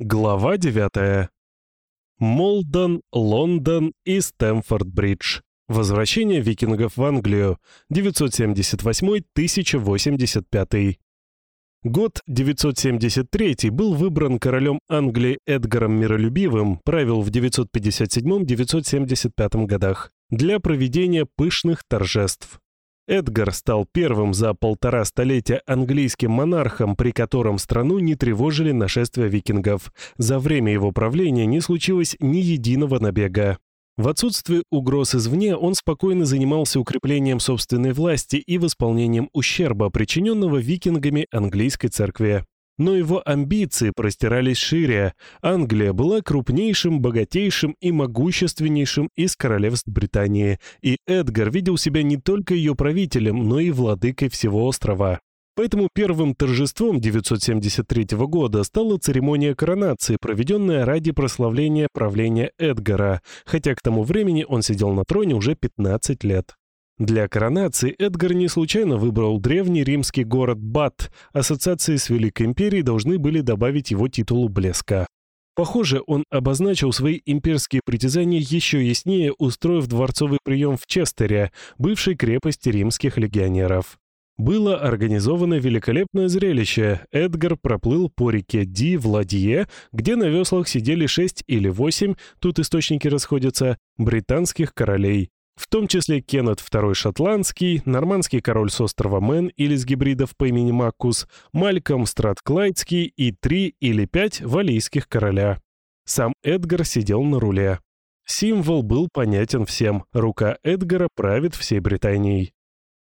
Глава 9. Молдон, Лондон и Стэмфорд-Бридж. Возвращение викингов в Англию. 978-1085. Год 973 был выбран королем Англии Эдгаром Миролюбивым, правил в 957-975 годах, для проведения пышных торжеств. Эдгар стал первым за полтора столетия английским монархом, при котором страну не тревожили нашествия викингов. За время его правления не случилось ни единого набега. В отсутствие угроз извне он спокойно занимался укреплением собственной власти и восполнением ущерба, причиненного викингами английской церкви. Но его амбиции простирались шире. Англия была крупнейшим, богатейшим и могущественнейшим из королевств Британии, и Эдгар видел себя не только ее правителем, но и владыкой всего острова. Поэтому первым торжеством 973 года стала церемония коронации, проведенная ради прославления правления Эдгара, хотя к тому времени он сидел на троне уже 15 лет. Для коронации Эдгар не случайно выбрал древний римский город Бат. Ассоциации с Великой Империей должны были добавить его титулу блеска. Похоже, он обозначил свои имперские притязания еще яснее, устроив дворцовый прием в Честере, бывшей крепости римских легионеров. Было организовано великолепное зрелище. Эдгар проплыл по реке Ди в Ладье, где на веслах сидели шесть или восемь, тут источники расходятся, британских королей в том числе Кеннет II Шотландский, нормандский король с острова Мэн или с гибридов по имени Маккус, Мальком Стратклайдский и три или пять валийских короля. Сам Эдгар сидел на руле. Символ был понятен всем. Рука Эдгара правит всей Британией.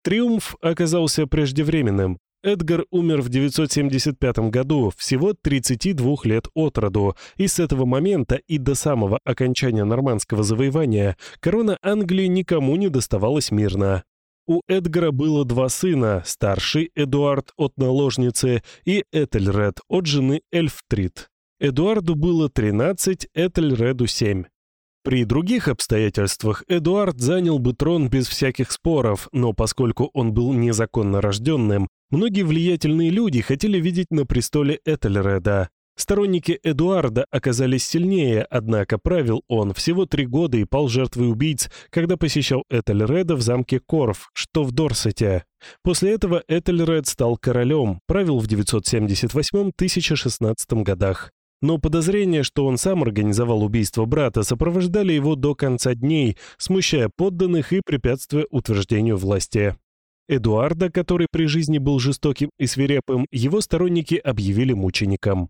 Триумф оказался преждевременным. Эдгар умер в 975 году, всего 32 лет от роду, и с этого момента и до самого окончания нормандского завоевания корона Англии никому не доставалась мирно. У Эдгара было два сына, старший Эдуард от наложницы и Этельред от жены Эльфтрид. Эдуарду было 13, Этельреду 7. При других обстоятельствах Эдуард занял бы трон без всяких споров, но поскольку он был незаконно рожденным, многие влиятельные люди хотели видеть на престоле Этельреда. Сторонники Эдуарда оказались сильнее, однако правил он всего три года и пал жертвой убийц, когда посещал Этельреда в замке Корф, что в Дорсете. После этого Этельред стал королем, правил в 978-1016 годах но подозрения, что он сам организовал убийство брата, сопровождали его до конца дней, смущая подданных и препятствуя утверждению власти. Эдуарда, который при жизни был жестоким и свирепым, его сторонники объявили мучеником.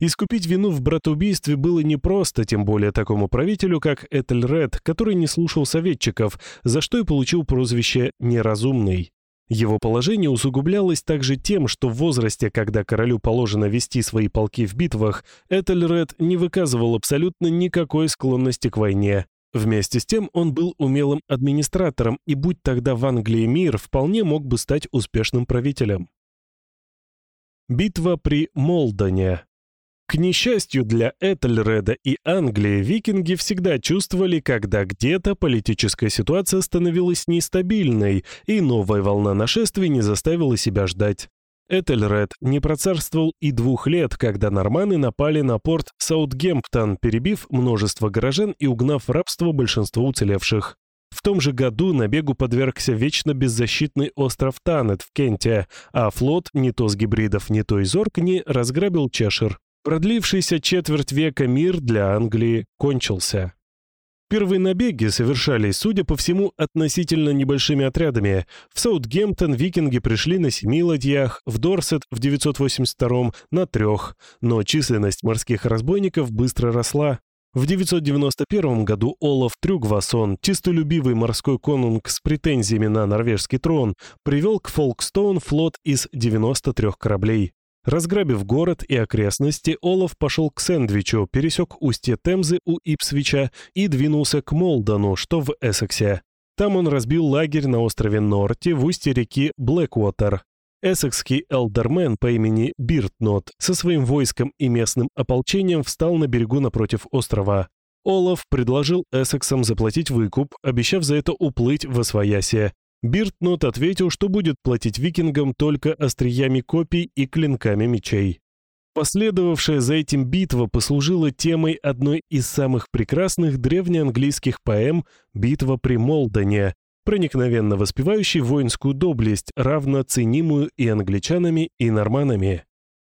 Искупить вину в братоубийстве было непросто, тем более такому правителю, как Этельред, который не слушал советчиков, за что и получил прозвище «неразумный». Его положение усугублялось также тем, что в возрасте, когда королю положено вести свои полки в битвах, Этельред не выказывал абсолютно никакой склонности к войне. Вместе с тем он был умелым администратором, и будь тогда в Англии мир, вполне мог бы стать успешным правителем. Битва при Молдоне к несчастью для Этельреда и Англии, викинги всегда чувствовали, когда где-то политическая ситуация становилась нестабильной, и новая волна нашествий не заставила себя ждать. Этельред не процарствовал и двух лет, когда норманы напали на порт Саутгемптон, перебив множество горожан и угнав в рабство большинство уцелевших. В том же году набегу подвергся вечно беззащитный остров Танет в Кенте, а флот не то с гибридов, не то из Оркни разграбил Чешир. Продлившийся четверть века мир для Англии кончился. Первые набеги совершались, судя по всему, относительно небольшими отрядами. В Саутгемптон викинги пришли на семи ладьях, в Дорсет в 982 на трех, но численность морских разбойников быстро росла. В 991 году Олаф Трюгвасон, чистолюбивый морской конунг с претензиями на норвежский трон, привел к Фолкстоун флот из 93 кораблей. Разграбив город и окрестности, Олаф пошел к Сэндвичу, пересек устье Темзы у Ипсвича и двинулся к Молдону, что в Эссексе. Там он разбил лагерь на острове Норти в устье реки Блэквотер. Эссекский элдермен по имени Биртнот со своим войском и местным ополчением встал на берегу напротив острова. Олаф предложил Эссексам заплатить выкуп, обещав за это уплыть в Освоясье, Биртнот ответил, что будет платить викингам только остриями копий и клинками мечей. Последовавшая за этим битва послужила темой одной из самых прекрасных древнеанглийских поэм «Битва при Молдоне», проникновенно воспевающей воинскую доблесть, равно ценимую и англичанами, и норманами.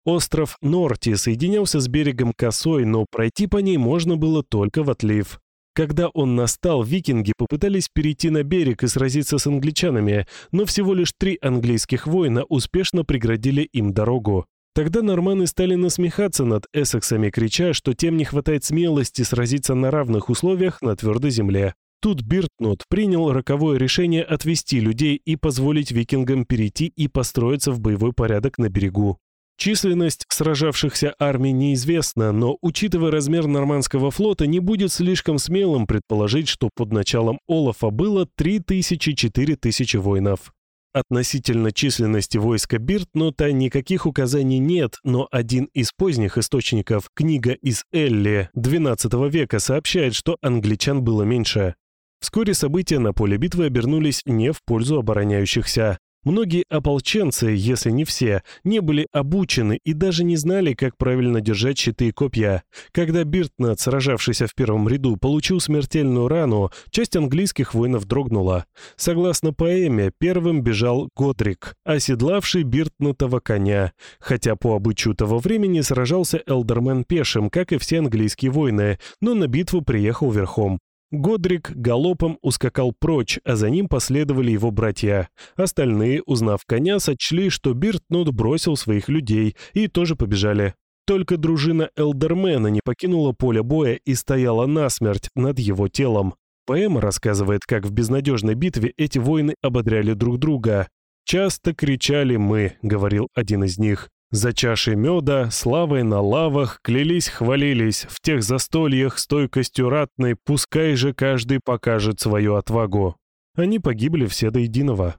Остров Норти соединялся с берегом косой, но пройти по ней можно было только в отлив. Когда он настал, викинги попытались перейти на берег и сразиться с англичанами, но всего лишь три английских воина успешно преградили им дорогу. Тогда норманы стали насмехаться над эссексами, крича, что тем не хватает смелости сразиться на равных условиях на твердой земле. Тут Биртнут принял роковое решение отвести людей и позволить викингам перейти и построиться в боевой порядок на берегу. Численность сражавшихся армий неизвестна, но, учитывая размер нормандского флота, не будет слишком смелым предположить, что под началом Олафа было 3000-4000 воинов. Относительно численности войска Биртнута никаких указаний нет, но один из поздних источников, книга из Элли XII века, сообщает, что англичан было меньше. Вскоре события на поле битвы обернулись не в пользу обороняющихся. Многие ополченцы, если не все, не были обучены и даже не знали, как правильно держать щиты и копья. Когда Биртнат, сражавшийся в первом ряду, получил смертельную рану, часть английских воинов дрогнула. Согласно поэме, первым бежал Годрик, оседлавший Биртнатого коня, хотя по обычаю того времени сражался Элдермен пешим, как и все английские воины, но на битву приехал верхом. Годрик галопом ускакал прочь, а за ним последовали его братья. Остальные, узнав коня, сочли, что Биртнут бросил своих людей, и тоже побежали. Только дружина Элдермена не покинула поле боя и стояла насмерть над его телом. Поэма рассказывает, как в безнадежной битве эти воины ободряли друг друга. «Часто кричали мы», — говорил один из них. За чашей меда, славой на лавах, клялись, хвалились, в тех застольях стойкостью ратной, пускай же каждый покажет свою отвагу. Они погибли все до единого.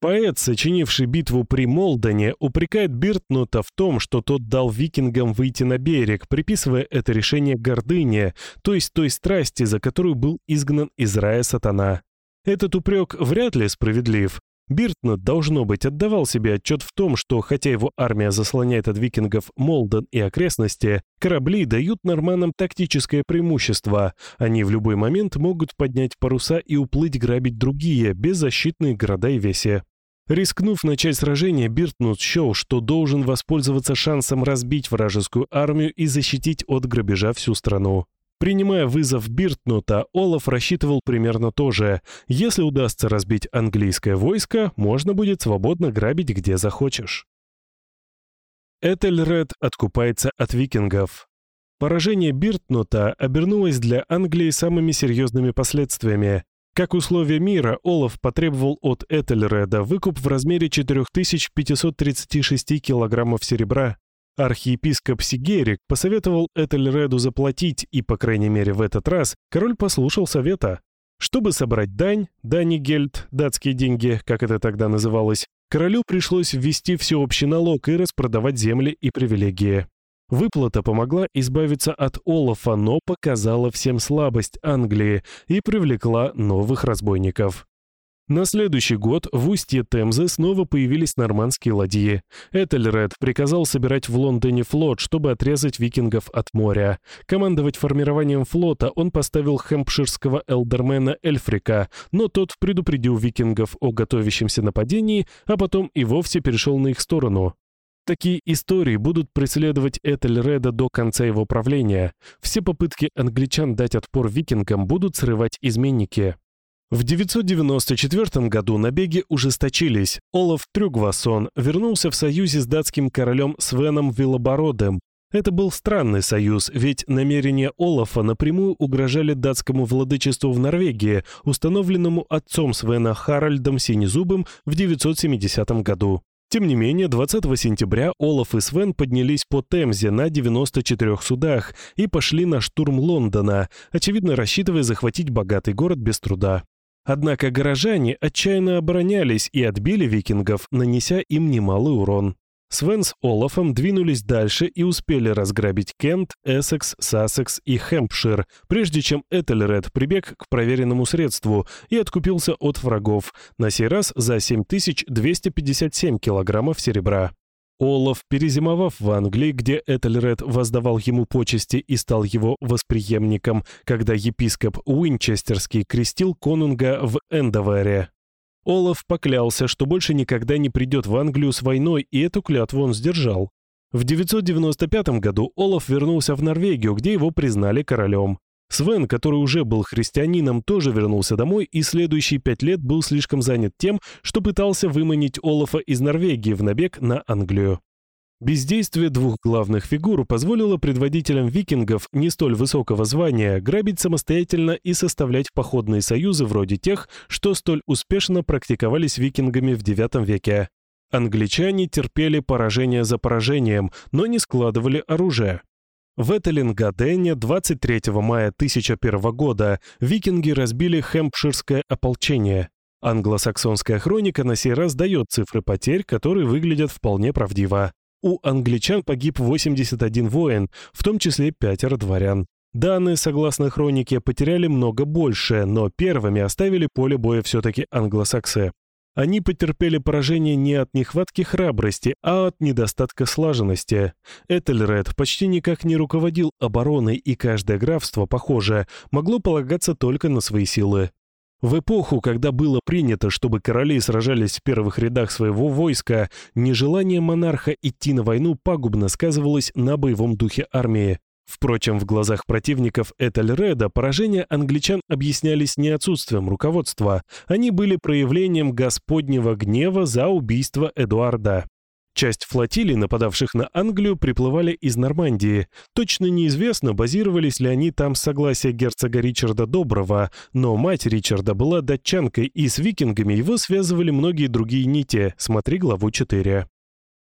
Поэт, сочинивший битву при Молдоне, упрекает Биртнута в том, что тот дал викингам выйти на берег, приписывая это решение гордыне, то есть той страсти, за которую был изгнан из рая сатана. Этот упрек вряд ли справедлив. Биртнет, должно быть, отдавал себе отчет в том, что, хотя его армия заслоняет от викингов Молден и окрестности, корабли дают норманам тактическое преимущество. Они в любой момент могут поднять паруса и уплыть грабить другие, беззащитные города и веси. Рискнув начать сражение, Биртнут счел, что должен воспользоваться шансом разбить вражескую армию и защитить от грабежа всю страну. Принимая вызов Биртнута, Олаф рассчитывал примерно то же. Если удастся разбить английское войско, можно будет свободно грабить где захочешь. Этельред откупается от викингов. Поражение Биртнута обернулось для Англии самыми серьезными последствиями. Как условие мира, Олаф потребовал от Этельреда выкуп в размере 4536 килограммов серебра, Архиепископ Сигерик посоветовал Этельреду заплатить, и, по крайней мере, в этот раз король послушал совета. Чтобы собрать дань, данигельд, датские деньги, как это тогда называлось, королю пришлось ввести всеобщий налог и распродавать земли и привилегии. Выплата помогла избавиться от Олафа, но показала всем слабость Англии и привлекла новых разбойников. На следующий год в устье Темзы снова появились нормандские ладьи. Этельред приказал собирать в Лондоне флот, чтобы отрезать викингов от моря. Командовать формированием флота он поставил хэмпширского элдермена Эльфрика, но тот предупредил викингов о готовящемся нападении, а потом и вовсе перешел на их сторону. Такие истории будут преследовать Этельреда до конца его правления. Все попытки англичан дать отпор викингам будут срывать изменники. В 994 году набеги ужесточились. Олаф Трюгвасон вернулся в союзе с датским королем Свеном Вилобородым. Это был странный союз, ведь намерения Олафа напрямую угрожали датскому владычеству в Норвегии, установленному отцом Свена Харальдом Синезубым в 970 году. Тем не менее, 20 сентября Олаф и Свен поднялись по Темзе на 94 судах и пошли на штурм Лондона, очевидно рассчитывая захватить богатый город без труда. Однако горожане отчаянно оборонялись и отбили викингов, нанеся им немалый урон. Свен с Олафом двинулись дальше и успели разграбить Кент, Эссекс, Сассекс и Хэмпшир, прежде чем Этельред прибег к проверенному средству и откупился от врагов, на сей раз за 7257 килограммов серебра. Олаф, перезимовав в Англии, где Этельред воздавал ему почести и стал его восприемником, когда епископ Уинчестерский крестил конунга в Эндовере. Олаф поклялся, что больше никогда не придет в Англию с войной, и эту клятву он сдержал. В 995 году Олаф вернулся в Норвегию, где его признали королем. Свен, который уже был христианином, тоже вернулся домой и следующие пять лет был слишком занят тем, что пытался выманить Олафа из Норвегии в набег на Англию. Бездействие двух главных фигур позволило предводителям викингов не столь высокого звания грабить самостоятельно и составлять походные союзы вроде тех, что столь успешно практиковались викингами в IX веке. Англичане терпели поражение за поражением, но не складывали оружие. В Этелингадене 23 мая 1001 года викинги разбили хэмпширское ополчение. Англосаксонская хроника на сей раз дает цифры потерь, которые выглядят вполне правдиво. У англичан погиб 81 воин, в том числе пятеро дворян. Данные, согласно хронике, потеряли много больше, но первыми оставили поле боя все-таки англосаксы. Они потерпели поражение не от нехватки храбрости, а от недостатка слаженности. Этельред почти никак не руководил обороной, и каждое графство, похоже, могло полагаться только на свои силы. В эпоху, когда было принято, чтобы короли сражались в первых рядах своего войска, нежелание монарха идти на войну пагубно сказывалось на боевом духе армии. Впрочем, в глазах противников Этельреда поражения англичан объяснялись не отсутствием руководства, они были проявлением господнего гнева за убийство Эдуарда. Часть флотилий, нападавших на Англию, приплывали из Нормандии. Точно неизвестно, базировались ли они там с согласия герцога Ричарда Доброго, но мать Ричарда была датчанкой, и с викингами его связывали многие другие нити, смотри главу 4.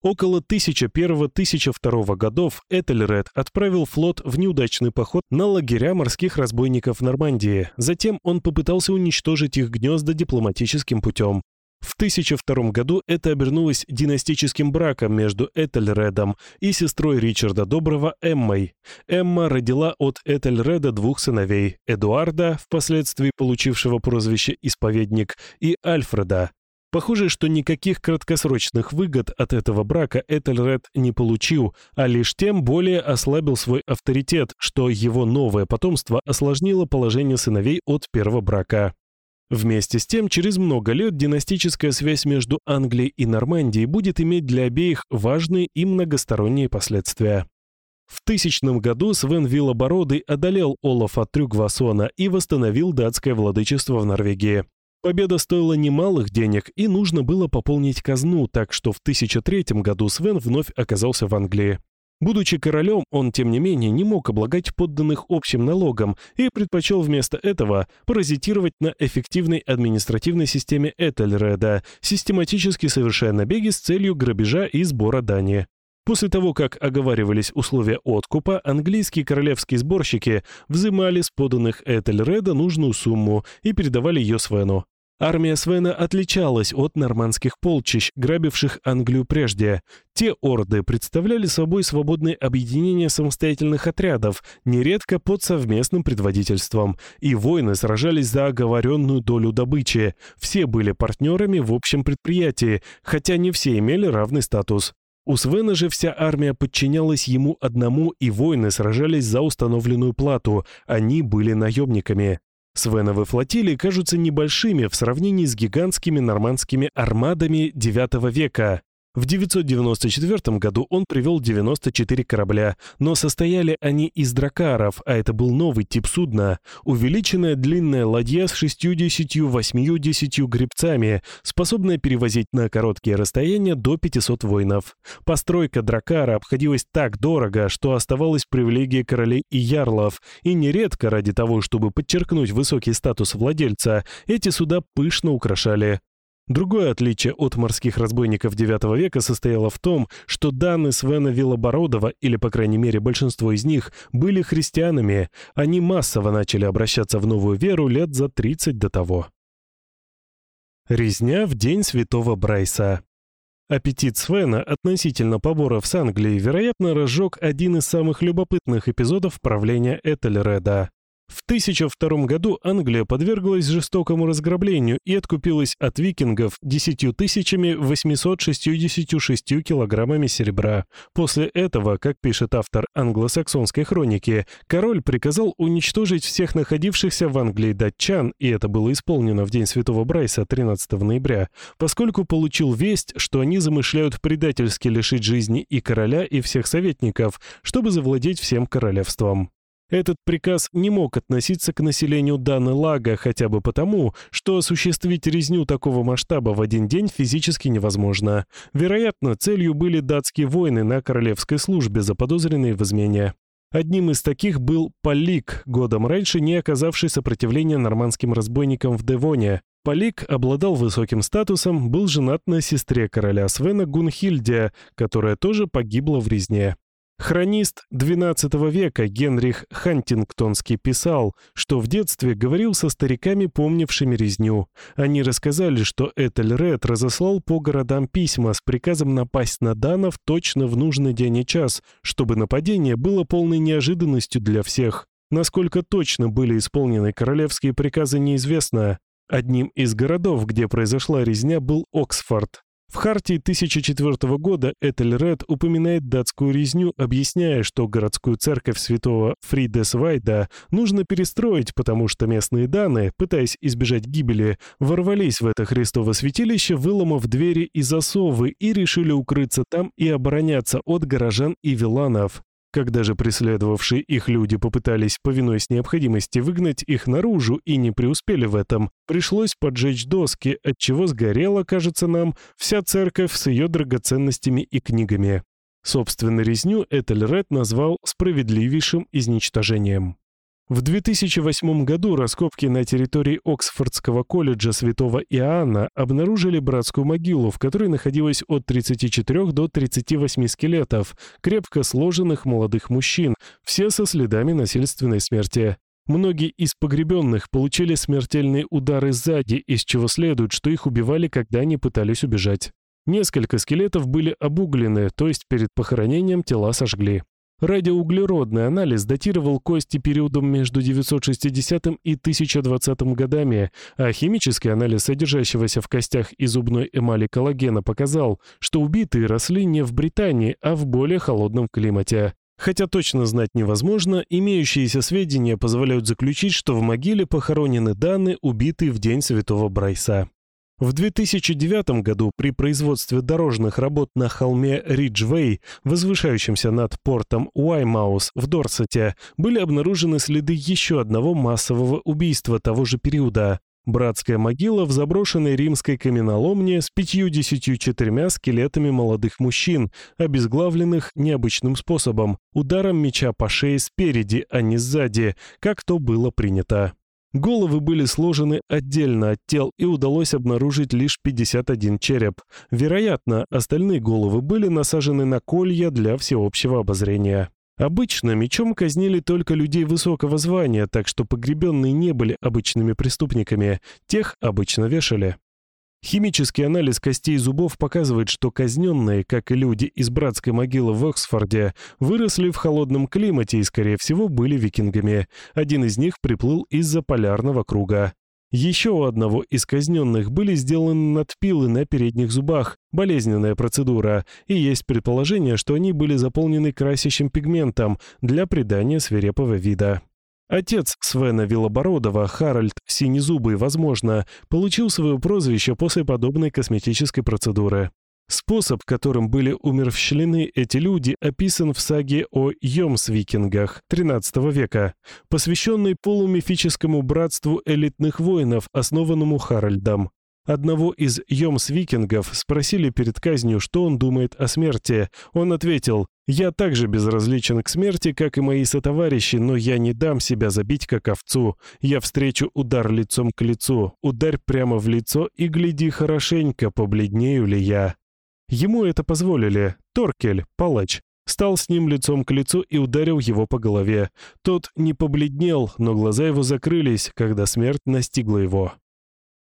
Около 1001-1002 годов Этельред отправил флот в неудачный поход на лагеря морских разбойников Нормандии. Затем он попытался уничтожить их гнезда дипломатическим путем. В 1002 году это обернулось династическим браком между Этельредом и сестрой Ричарда Доброго Эммой. Эмма родила от Этельреда двух сыновей – Эдуарда, впоследствии получившего прозвище «Исповедник», и Альфреда, Похоже, что никаких краткосрочных выгод от этого брака Этельред не получил, а лишь тем более ослабил свой авторитет, что его новое потомство осложнило положение сыновей от первого брака. Вместе с тем, через много лет династическая связь между Англией и Нормандией будет иметь для обеих важные и многосторонние последствия. В тысячном году Свен Виллобородый одолел Олафа Трюгвасона и восстановил датское владычество в Норвегии. Победа стоила немалых денег, и нужно было пополнить казну, так что в 1003 году Свен вновь оказался в Англии. Будучи королем, он, тем не менее, не мог облагать подданных общим налогом и предпочел вместо этого паразитировать на эффективной административной системе Этельреда, систематически совершая набеги с целью грабежа и сбора дани. После того, как оговаривались условия откупа, английские королевские сборщики взимали с поданных Этельреда нужную сумму и передавали ее Свену. Армия Свена отличалась от нормандских полчищ, грабивших Англию прежде. Те орды представляли собой свободные объединения самостоятельных отрядов, нередко под совместным предводительством, и воины сражались за оговоренную долю добычи. Все были партнерами в общем предприятии, хотя не все имели равный статус. У Свена же вся армия подчинялась ему одному, и воины сражались за установленную плату, они были наемниками. Свеновы флотилии кажутся небольшими в сравнении с гигантскими нормандскими армадами IX века. В 994 году он привел 94 корабля, но состояли они из дракаров, а это был новый тип судна. Увеличенная длинная ладья с 60-80 гребцами, способная перевозить на короткие расстояния до 500 воинов. Постройка дракара обходилась так дорого, что оставалась привилегией королей и ярлов, и нередко ради того, чтобы подчеркнуть высокий статус владельца, эти суда пышно украшали Другое отличие от морских разбойников IX века состояло в том, что Даны Свена Виллобородова, или, по крайней мере, большинство из них, были христианами. Они массово начали обращаться в новую веру лет за 30 до того. Резня в день святого Брайса Аппетит Свена относительно поборов с Англией, вероятно, разжег один из самых любопытных эпизодов правления Этельреда. В 1002 году Англия подверглась жестокому разграблению и откупилась от викингов 10 866 килограммами серебра. После этого, как пишет автор англосаксонской хроники, король приказал уничтожить всех находившихся в Англии датчан, и это было исполнено в день Святого Брайса 13 ноября, поскольку получил весть, что они замышляют предательски лишить жизни и короля, и всех советников, чтобы завладеть всем королевством. Этот приказ не мог относиться к населению Даны Лага хотя бы потому, что осуществить резню такого масштаба в один день физически невозможно. Вероятно, целью были датские войны на королевской службе, заподозренные в измене. Одним из таких был Полик, годом раньше не оказавший сопротивления нормандским разбойникам в Девоне. Полик обладал высоким статусом, был женат на сестре короля Свена Гунхильде, которая тоже погибла в резне. Хронист XII века Генрих Хантингтонский писал, что в детстве говорил со стариками, помнившими резню. Они рассказали, что Этельред разослал по городам письма с приказом напасть на данов точно в нужный день и час, чтобы нападение было полной неожиданностью для всех. Насколько точно были исполнены королевские приказы, неизвестно. Одним из городов, где произошла резня, был Оксфорд. В Хартии 1004 года Этельред упоминает датскую резню, объясняя, что городскую церковь святого Фридесвайда нужно перестроить, потому что местные даны, пытаясь избежать гибели, ворвались в это Христово святилище, выломав двери и засовы и решили укрыться там и обороняться от горожан и виланов. Когда же преследовавшие их люди попытались, повинуясь необходимости, выгнать их наружу и не преуспели в этом, пришлось поджечь доски, отчего сгорела, кажется нам, вся церковь с ее драгоценностями и книгами. Собственно, резню Этельред назвал «справедливейшим изничтожением». В 2008 году раскопки на территории Оксфордского колледжа Святого Иоанна обнаружили братскую могилу, в которой находилось от 34 до 38 скелетов, крепко сложенных молодых мужчин, все со следами насильственной смерти. Многие из погребенных получили смертельные удары сзади, из чего следует, что их убивали, когда они пытались убежать. Несколько скелетов были обуглены, то есть перед похоронением тела сожгли. Радиоуглеродный анализ датировал кости периодом между 960 и 1020 годами, а химический анализ содержащегося в костях и зубной эмали коллагена показал, что убитые росли не в Британии, а в более холодном климате. Хотя точно знать невозможно, имеющиеся сведения позволяют заключить, что в могиле похоронены данные, убитые в день Святого Брайса. В 2009 году при производстве дорожных работ на холме Риджвей, возвышающемся над портом Уаймаус в Дорсете, были обнаружены следы еще одного массового убийства того же периода. Братская могила в заброшенной римской каменоломне с 54 скелетами молодых мужчин, обезглавленных необычным способом, ударом меча по шее спереди, а не сзади, как то было принято. Головы были сложены отдельно от тел, и удалось обнаружить лишь 51 череп. Вероятно, остальные головы были насажены на колья для всеобщего обозрения. Обычно мечом казнили только людей высокого звания, так что погребенные не были обычными преступниками, тех обычно вешали. Химический анализ костей и зубов показывает, что казненные, как и люди из братской могилы в Оксфорде, выросли в холодном климате и, скорее всего, были викингами. Один из них приплыл из-за полярного круга. Еще у одного из казненных были сделаны надпилы на передних зубах, болезненная процедура, и есть предположение, что они были заполнены красящим пигментом для придания свирепого вида. Отец Свена Вилобородова, Харальд Синезубый, возможно, получил свое прозвище после подобной косметической процедуры. Способ, которым были умерщвлены эти люди, описан в саге о Йомсвикингах XIII века, посвященной полумифическому братству элитных воинов, основанному Харальдом. Одного из Йомс-викингов спросили перед казнью, что он думает о смерти. Он ответил, «Я также безразличен к смерти, как и мои сотоварищи, но я не дам себя забить, как овцу. Я встречу удар лицом к лицу, ударь прямо в лицо и гляди хорошенько, побледнею ли я». Ему это позволили. Торкель, палач, стал с ним лицом к лицу и ударил его по голове. Тот не побледнел, но глаза его закрылись, когда смерть настигла его.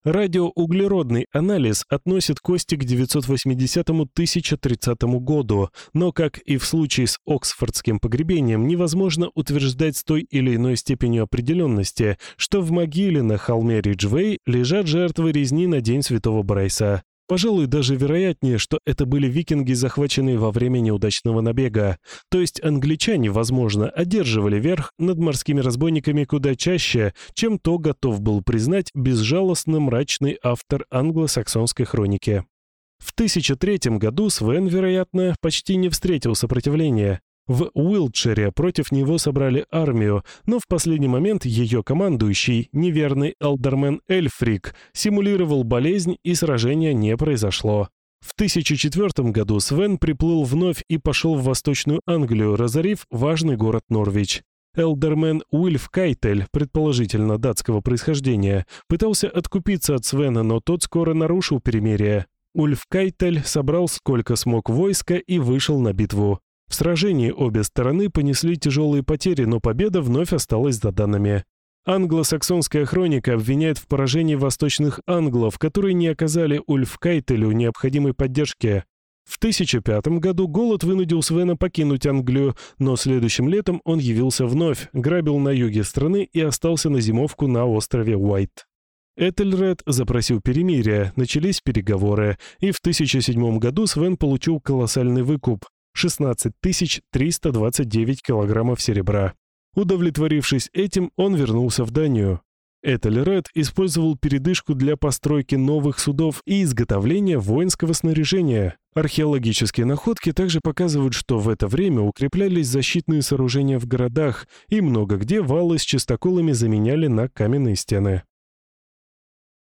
Радиоуглеродный анализ относит кости к 980-1030 году, но, как и в случае с Оксфордским погребением, невозможно утверждать с той или иной степенью определенности, что в могиле на холме Риджвей лежат жертвы резни на День Святого Брайса. Пожалуй, даже вероятнее, что это были викинги, захваченные во время неудачного набега. То есть англичане, возможно, одерживали верх над морскими разбойниками куда чаще, чем то готов был признать безжалостно мрачный автор англосаксонской хроники. В 1003 году Свен, вероятно, почти не встретил сопротивления. В Уилтшире против него собрали армию, но в последний момент ее командующий, неверный Алдермен Эльфрик, симулировал болезнь и сражение не произошло. В 1004 году Свен приплыл вновь и пошел в Восточную Англию, разорив важный город Норвич. Элдермен Уильф Кайтель, предположительно датского происхождения, пытался откупиться от Свена, но тот скоро нарушил перемирие. Ульф Кайтель собрал сколько смог войска и вышел на битву. В сражении обе стороны понесли тяжелые потери, но победа вновь осталась за данными. Англосаксонская хроника обвиняет в поражении восточных англов, которые не оказали Ульфкайтелю необходимой поддержки. В 1005 году голод вынудил Свена покинуть Англию, но следующим летом он явился вновь, грабил на юге страны и остался на зимовку на острове Уайт. Этельред запросил перемирие, начались переговоры, и в 1007 году Свен получил колоссальный выкуп 16 329 килограммов серебра. Удовлетворившись этим, он вернулся в Данию. Этельред использовал передышку для постройки новых судов и изготовления воинского снаряжения. Археологические находки также показывают, что в это время укреплялись защитные сооружения в городах, и много где валы с частоколами заменяли на каменные стены.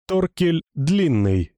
Торкель длинный,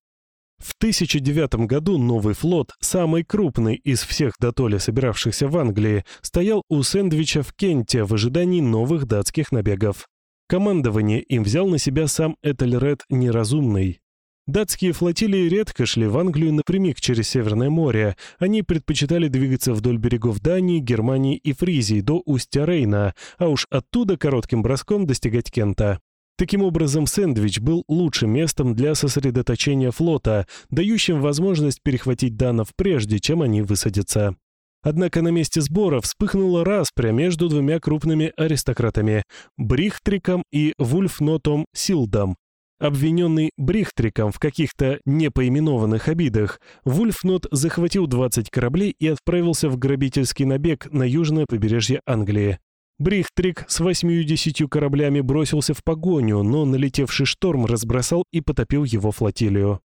в 1009 году новый флот, самый крупный из всех дотоле собиравшихся в Англии, стоял у Сэндвича в Кенте в ожидании новых датских набегов. Командование им взял на себя сам Этельред Неразумный. Датские флотилии редко шли в Англию напрямик через Северное море. Они предпочитали двигаться вдоль берегов Дании, Германии и Фризии до устья Рейна, а уж оттуда коротким броском достигать Кента. Таким образом, Сэндвич был лучшим местом для сосредоточения флота, дающим возможность перехватить данов прежде, чем они высадятся. Однако на месте сбора вспыхнула распря между двумя крупными аристократами – Брихтриком и Вульфнотом Силдом. Обвиненный Брихтриком в каких-то непоименованных обидах, Вульфнот захватил 20 кораблей и отправился в грабительский набег на южное побережье Англии. Брихтрик с восьмью-десятью кораблями бросился в погоню, но налетевший шторм разбросал и потопил его флотилию.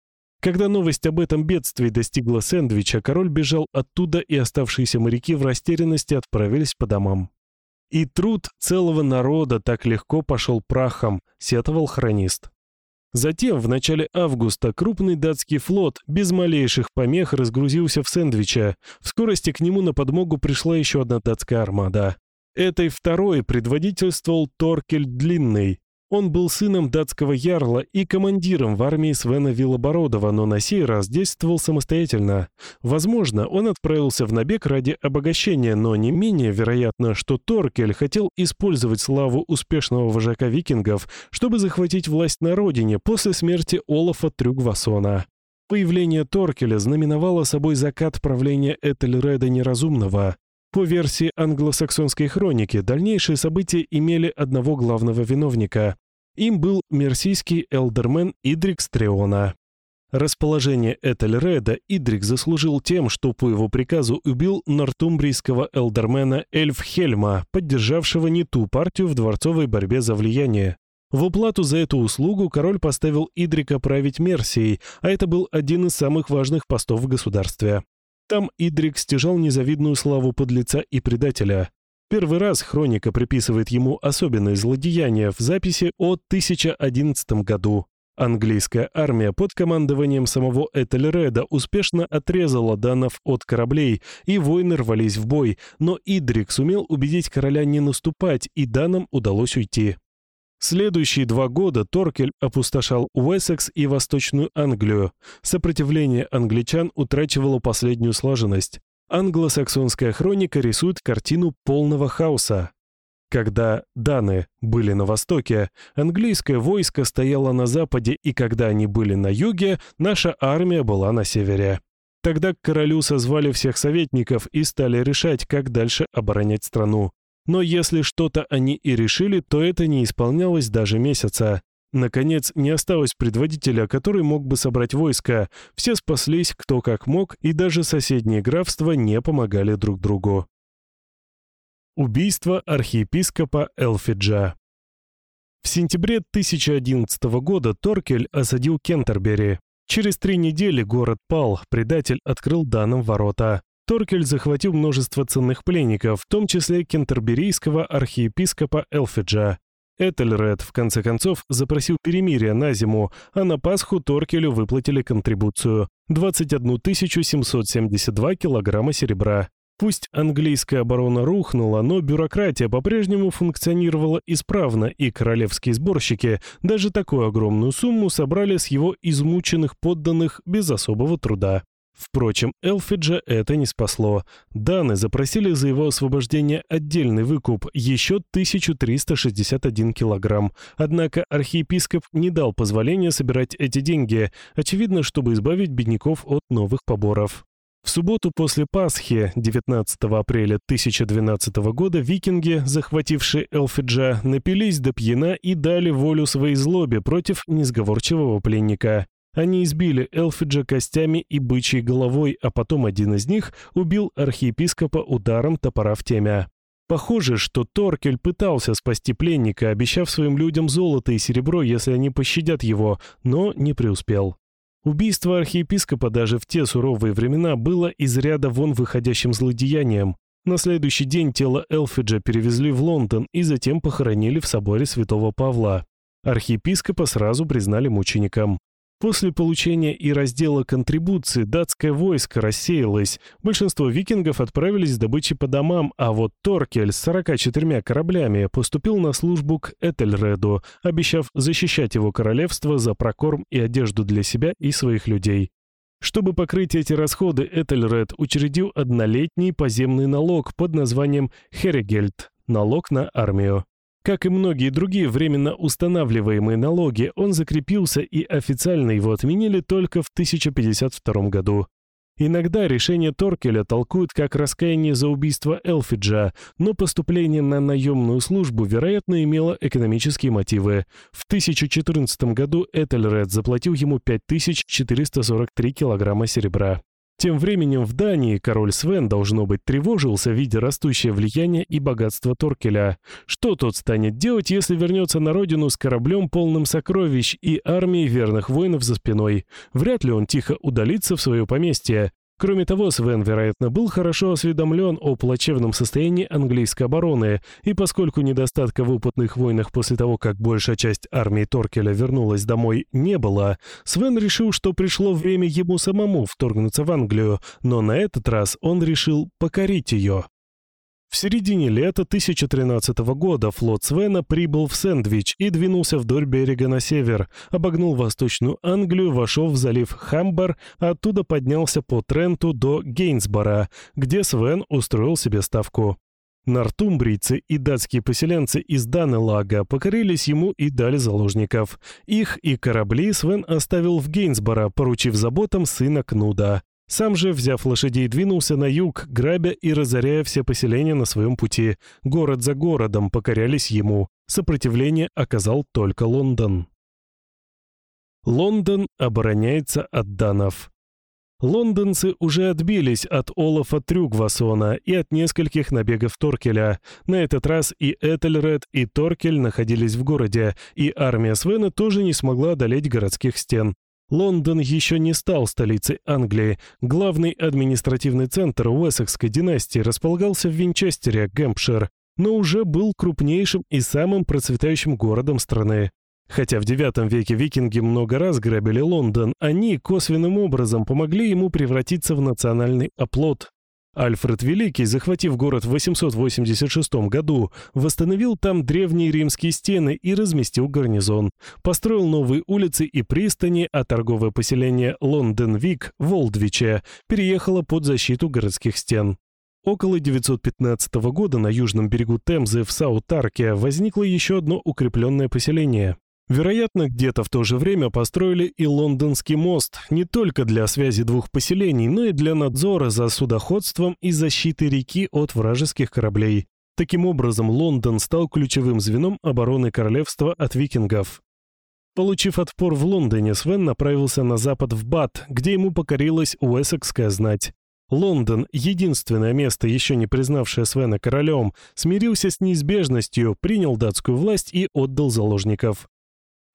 Когда новость об этом бедствии достигла Сэндвича, король бежал оттуда, и оставшиеся моряки в растерянности отправились по домам. «И труд целого народа так легко пошел прахом», — сетовал хронист. Затем, в начале августа, крупный датский флот без малейших помех разгрузился в Сэндвича. В скорости к нему на подмогу пришла еще одна датская армада. Этой второй предводительствовал Торкель Длинный. Он был сыном датского ярла и командиром в армии Свена Виллобородова, но на сей раз действовал самостоятельно. Возможно, он отправился в набег ради обогащения, но не менее вероятно, что Торкель хотел использовать славу успешного вожака викингов, чтобы захватить власть на родине после смерти Олафа Трюгвасона. Появление Торкеля знаменовало собой закат правления Этельреда Неразумного. По версии англосаксонской хроники, дальнейшие события имели одного главного виновника. Им был мерсийский элдермен Идрик Стреона. Расположение Этельреда Идрик заслужил тем, что по его приказу убил нортумбрийского элдермена Эльфхельма, поддержавшего не ту партию в дворцовой борьбе за влияние. В уплату за эту услугу король поставил Идрика править Мерсией, а это был один из самых важных постов в государстве. Там Идрик стяжал незавидную славу подлеца и предателя. Первый раз хроника приписывает ему особенные злодеяния в записи о 1011 году. Английская армия под командованием самого Этельреда успешно отрезала данов от кораблей, и воины рвались в бой, но Идрик сумел убедить короля не наступать, и данам удалось уйти. Следующие два года Торкель опустошал Уэссекс и Восточную Англию. Сопротивление англичан утрачивало последнюю слаженность. Англосаксонская хроника рисует картину полного хаоса. Когда даны были на востоке, английское войско стояло на западе, и когда они были на юге, наша армия была на севере. Тогда к королю созвали всех советников и стали решать, как дальше оборонять страну. Но если что-то они и решили, то это не исполнялось даже месяца. Наконец, не осталось предводителя, который мог бы собрать войско. Все спаслись кто как мог, и даже соседние графства не помогали друг другу. Убийство архиепископа Элфиджа В сентябре 1011 года Торкель осадил Кентербери. Через три недели город пал, предатель открыл данным ворота. Торкель захватил множество ценных пленников, в том числе кентерберийского архиепископа Элфиджа. Этельред, в конце концов, запросил перемирие на зиму, а на Пасху Торкелю выплатили контрибуцию – 21 772 килограмма серебра. Пусть английская оборона рухнула, но бюрократия по-прежнему функционировала исправно, и королевские сборщики даже такую огромную сумму собрали с его измученных подданных без особого труда. Впрочем, Элфиджа это не спасло. Даны запросили за его освобождение отдельный выкуп, еще 1361 килограмм. Однако архиепископ не дал позволения собирать эти деньги, очевидно, чтобы избавить бедняков от новых поборов. В субботу после Пасхи, 19 апреля 1012 года, викинги, захватившие Элфиджа, напились до пьяна и дали волю своей злобе против несговорчивого пленника. Они избили Элфиджа костями и бычьей головой, а потом один из них убил архиепископа ударом топора в темя. Похоже, что Торкель пытался спасти пленника, обещав своим людям золото и серебро, если они пощадят его, но не преуспел. Убийство архиепископа даже в те суровые времена было из ряда вон выходящим злодеянием. На следующий день тело Элфиджа перевезли в Лондон и затем похоронили в соборе святого Павла. Архиепископа сразу признали мучеником. После получения и раздела контрибуции датское войско рассеялось, большинство викингов отправились с добычей по домам, а вот Торкель с 44 кораблями поступил на службу к Этельреду, обещав защищать его королевство за прокорм и одежду для себя и своих людей. Чтобы покрыть эти расходы, Этельред учредил однолетний поземный налог под названием Херегельд – налог на армию. Как и многие другие временно устанавливаемые налоги, он закрепился и официально его отменили только в 1052 году. Иногда решение Торкеля толкуют как раскаяние за убийство Элфиджа, но поступление на наемную службу, вероятно, имело экономические мотивы. В 1014 году Этельред заплатил ему 5443 килограмма серебра. Тем временем в Дании король Свен, должно быть, тревожился, видя растущее влияние и богатство Торкеля. Что тот станет делать, если вернется на родину с кораблем, полным сокровищ, и армией верных воинов за спиной? Вряд ли он тихо удалится в свое поместье. Кроме того, Свен, вероятно, был хорошо осведомлен о плачевном состоянии английской обороны, и поскольку недостатка в опытных войнах после того, как большая часть армии Торкеля вернулась домой, не было, Свен решил, что пришло время ему самому вторгнуться в Англию, но на этот раз он решил покорить ее. В середине лета 1013 года флот Свена прибыл в Сэндвич и двинулся вдоль берега на север, обогнул Восточную Англию, вошел в залив Хамбар, оттуда поднялся по Тренту до Гейнсбора, где Свен устроил себе ставку. Нортумбрийцы и датские поселенцы из Данелага покорились ему и дали заложников. Их и корабли Свен оставил в Гейнсборо, поручив заботам сына Кнуда. Сам же, взяв лошадей, двинулся на юг, грабя и разоряя все поселения на своем пути. Город за городом покорялись ему. Сопротивление оказал только Лондон. Лондон обороняется от данов. Лондонцы уже отбились от Олафа Трюгвасона и от нескольких набегов Торкеля. На этот раз и Этельред, и Торкель находились в городе, и армия Свена тоже не смогла одолеть городских стен. Лондон еще не стал столицей Англии. Главный административный центр Уэссекской династии располагался в Винчестере, Гэмпшир, но уже был крупнейшим и самым процветающим городом страны. Хотя в IX веке викинги много раз грабили Лондон, они косвенным образом помогли ему превратиться в национальный оплот. Альфред Великий, захватив город в 886 году, восстановил там древние римские стены и разместил гарнизон. Построил новые улицы и пристани, а торговое поселение Лондон-Вик в Олдвиче переехало под защиту городских стен. Около 915 года на южном берегу Темзы в Саутарке возникло еще одно укрепленное поселение. Вероятно, где-то в то же время построили и Лондонский мост не только для связи двух поселений, но и для надзора за судоходством и защиты реки от вражеских кораблей. Таким образом, Лондон стал ключевым звеном обороны королевства от викингов. Получив отпор в Лондоне, Свен направился на запад в Бат, где ему покорилась Уэссекская знать. Лондон, единственное место, еще не признавшее Свена королем, смирился с неизбежностью, принял датскую власть и отдал заложников.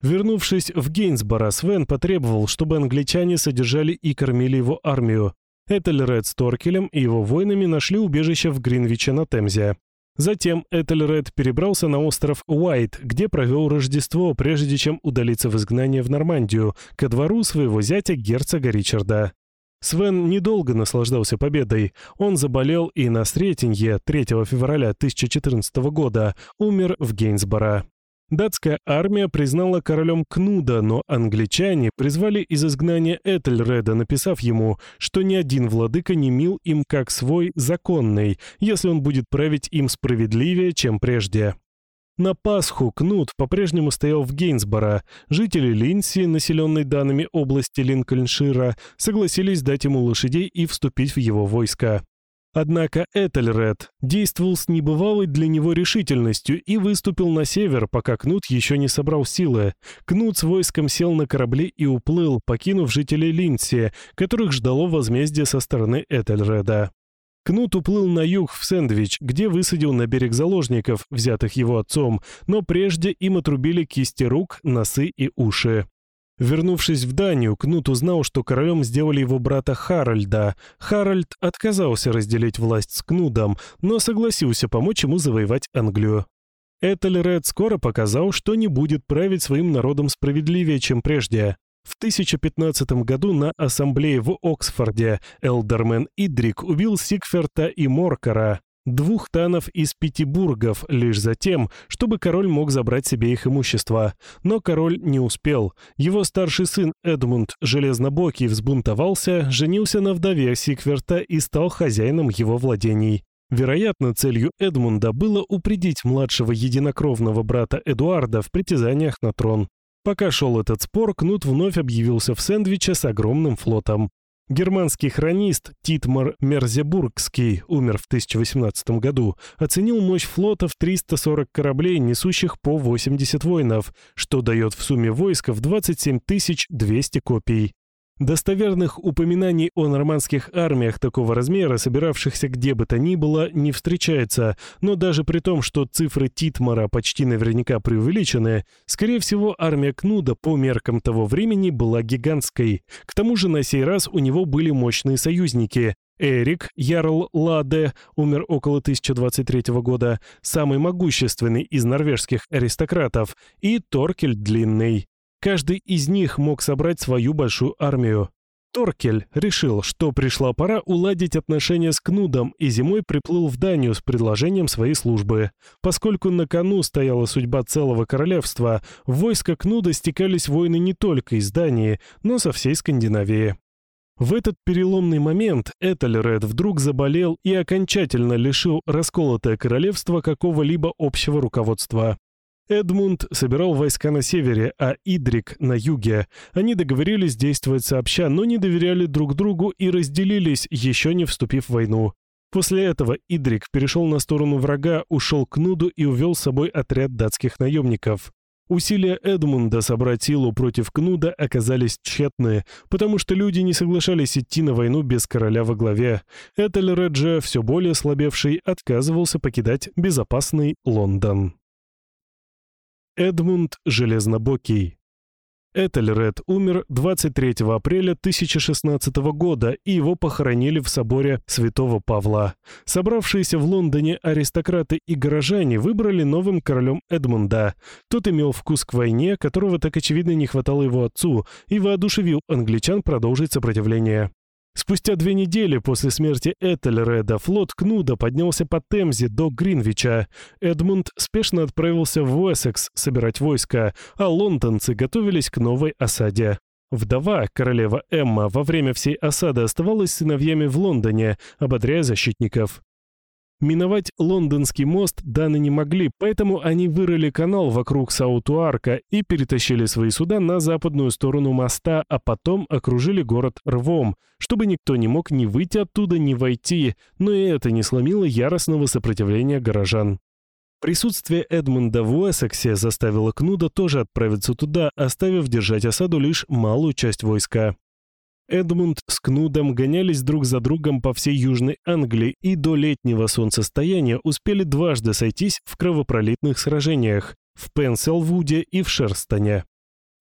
Вернувшись в Гейнсборо, Свен потребовал, чтобы англичане содержали и кормили его армию. Этельред с Торкелем и его воинами нашли убежище в Гринвиче на Темзе. Затем Этельред перебрался на остров Уайт, где провел Рождество, прежде чем удалиться в изгнание в Нормандию, ко двору своего зятя герцога Ричарда. Свен недолго наслаждался победой. Он заболел и на Сретенье 3 февраля 1014 года умер в Гейнсборо. Датская армия признала королем Кнуда, но англичане призвали из изгнания Этельреда, написав ему, что ни один владыка не мил им как свой законный, если он будет править им справедливее, чем прежде. На Пасху Кнут по-прежнему стоял в Гейнсборо. Жители Линси, населенной данными области Линкольншира, согласились дать ему лошадей и вступить в его войско. Однако Этельред действовал с небывалой для него решительностью и выступил на север, пока Кнут еще не собрал силы. Кнут с войском сел на корабле и уплыл, покинув жителей Линси, которых ждало возмездие со стороны Этельреда. Кнут уплыл на юг в Сэндвич, где высадил на берег заложников, взятых его отцом, но прежде им отрубили кисти рук, носы и уши. Вернувшись в Данию, Кнут узнал, что королем сделали его брата Харальда. Харальд отказался разделить власть с Кнудом, но согласился помочь ему завоевать Англию. Этельред скоро показал, что не будет править своим народом справедливее, чем прежде. В 1015 году на ассамблее в Оксфорде Элдермен Идрик убил Сигферта и Моркара двух танов из Пятибургов лишь за тем, чтобы король мог забрать себе их имущество. Но король не успел. Его старший сын Эдмунд Железнобокий взбунтовался, женился на вдове Сикверта и стал хозяином его владений. Вероятно, целью Эдмунда было упредить младшего единокровного брата Эдуарда в притязаниях на трон. Пока шел этот спор, Кнут вновь объявился в Сэндвиче с огромным флотом. Германский хронист Титмар Мерзебургский, умер в 1018 году, оценил мощь флота в 340 кораблей, несущих по 80 воинов, что дает в сумме войска в 27 200 копий. Достоверных упоминаний о нормандских армиях такого размера, собиравшихся где бы то ни было, не встречается, но даже при том, что цифры Титмара почти наверняка преувеличены, скорее всего, армия Кнуда по меркам того времени была гигантской. К тому же на сей раз у него были мощные союзники. Эрик, Ярл Ладе, умер около 1023 года, самый могущественный из норвежских аристократов, и Торкель Длинный. Каждый из них мог собрать свою большую армию. Торкель решил, что пришла пора уладить отношения с Кнудом и зимой приплыл в Данию с предложением своей службы. Поскольку на кону стояла судьба целого королевства, в войско Кнуда стекались воины не только из Дании, но со всей Скандинавии. В этот переломный момент Этельред вдруг заболел и окончательно лишил расколотое королевство какого-либо общего руководства. Эдмунд собирал войска на севере, а Идрик — на юге. Они договорились действовать сообща, но не доверяли друг другу и разделились, еще не вступив в войну. После этого Идрик перешел на сторону врага, ушел к Нуду и увел с собой отряд датских наемников. Усилия Эдмунда собрать силу против Кнуда оказались тщетны, потому что люди не соглашались идти на войну без короля во главе. Этельред же, все более слабевший, отказывался покидать безопасный Лондон. Эдмунд Железнобокий. Этельред умер 23 апреля 1016 года, и его похоронили в соборе Святого Павла. Собравшиеся в Лондоне аристократы и горожане выбрали новым королем Эдмунда. Тот имел вкус к войне, которого так очевидно не хватало его отцу, и воодушевил англичан продолжить сопротивление. Спустя две недели после смерти Этельреда флот Кнуда поднялся по Темзе до Гринвича. Эдмунд спешно отправился в Уэссекс собирать войска, а лондонцы готовились к новой осаде. Вдова, королева Эмма, во время всей осады оставалась сыновьями в Лондоне, ободряя защитников. Миновать лондонский мост Даны не могли, поэтому они вырыли канал вокруг Саутуарка и перетащили свои суда на западную сторону моста, а потом окружили город рвом, чтобы никто не мог ни выйти оттуда, ни войти, но и это не сломило яростного сопротивления горожан. Присутствие Эдмунда в Уэссексе заставило Кнуда тоже отправиться туда, оставив держать осаду лишь малую часть войска. Эдмунд с Кнудом гонялись друг за другом по всей Южной Англии и до летнего солнцестояния успели дважды сойтись в кровопролитных сражениях в Пенселвуде и в Шерстоне.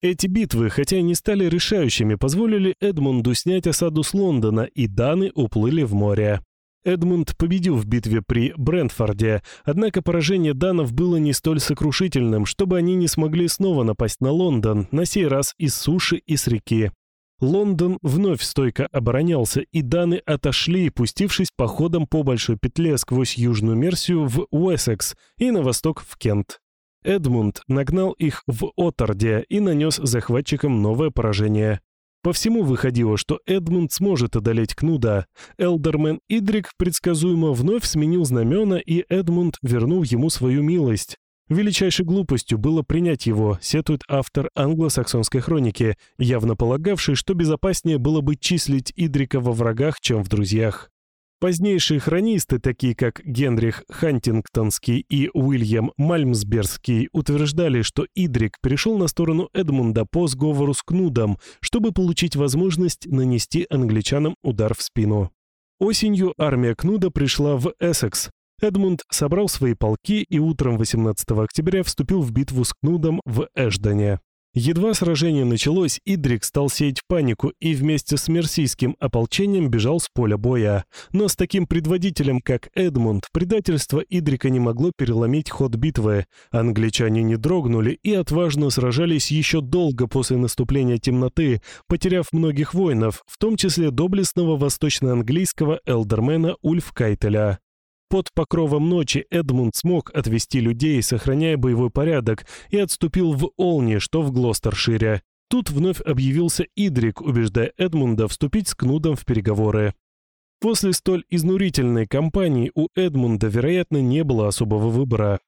Эти битвы, хотя и не стали решающими, позволили Эдмунду снять осаду с Лондона, и Даны уплыли в море. Эдмунд победил в битве при Брентфорде, однако поражение данов было не столь сокрушительным, чтобы они не смогли снова напасть на Лондон, на сей раз из суши и с реки. Лондон вновь стойко оборонялся, и Даны отошли, пустившись походом по большой петле сквозь Южную Мерсию в Уэссекс и на восток в Кент. Эдмунд нагнал их в Отарде и нанес захватчикам новое поражение. По всему выходило, что Эдмунд сможет одолеть Кнуда. Элдермен Идрик предсказуемо вновь сменил знамена, и Эдмунд вернул ему свою милость. Величайшей глупостью было принять его, сетует автор англосаксонской хроники, явно полагавший, что безопаснее было бы числить Идрика во врагах, чем в друзьях. Позднейшие хронисты, такие как Генрих Хантингтонский и Уильям Мальмсбергский, утверждали, что Идрик перешел на сторону Эдмунда по сговору с Кнудом, чтобы получить возможность нанести англичанам удар в спину. Осенью армия Кнуда пришла в Эссекс, Эдмунд собрал свои полки и утром 18 октября вступил в битву с Кнудом в Эждане. Едва сражение началось, Идрик стал сеять панику и вместе с мерсийским ополчением бежал с поля боя. Но с таким предводителем, как Эдмунд, предательство Идрика не могло переломить ход битвы. Англичане не дрогнули и отважно сражались еще долго после наступления темноты, потеряв многих воинов, в том числе доблестного восточноанглийского элдермена Ульф Кайтеля. Под покровом ночи Эдмунд смог отвести людей, сохраняя боевой порядок, и отступил в Олни, что в Глостершире. Тут вновь объявился Идрик, убеждая Эдмунда вступить с Кнудом в переговоры. После столь изнурительной кампании у Эдмунда, вероятно, не было особого выбора.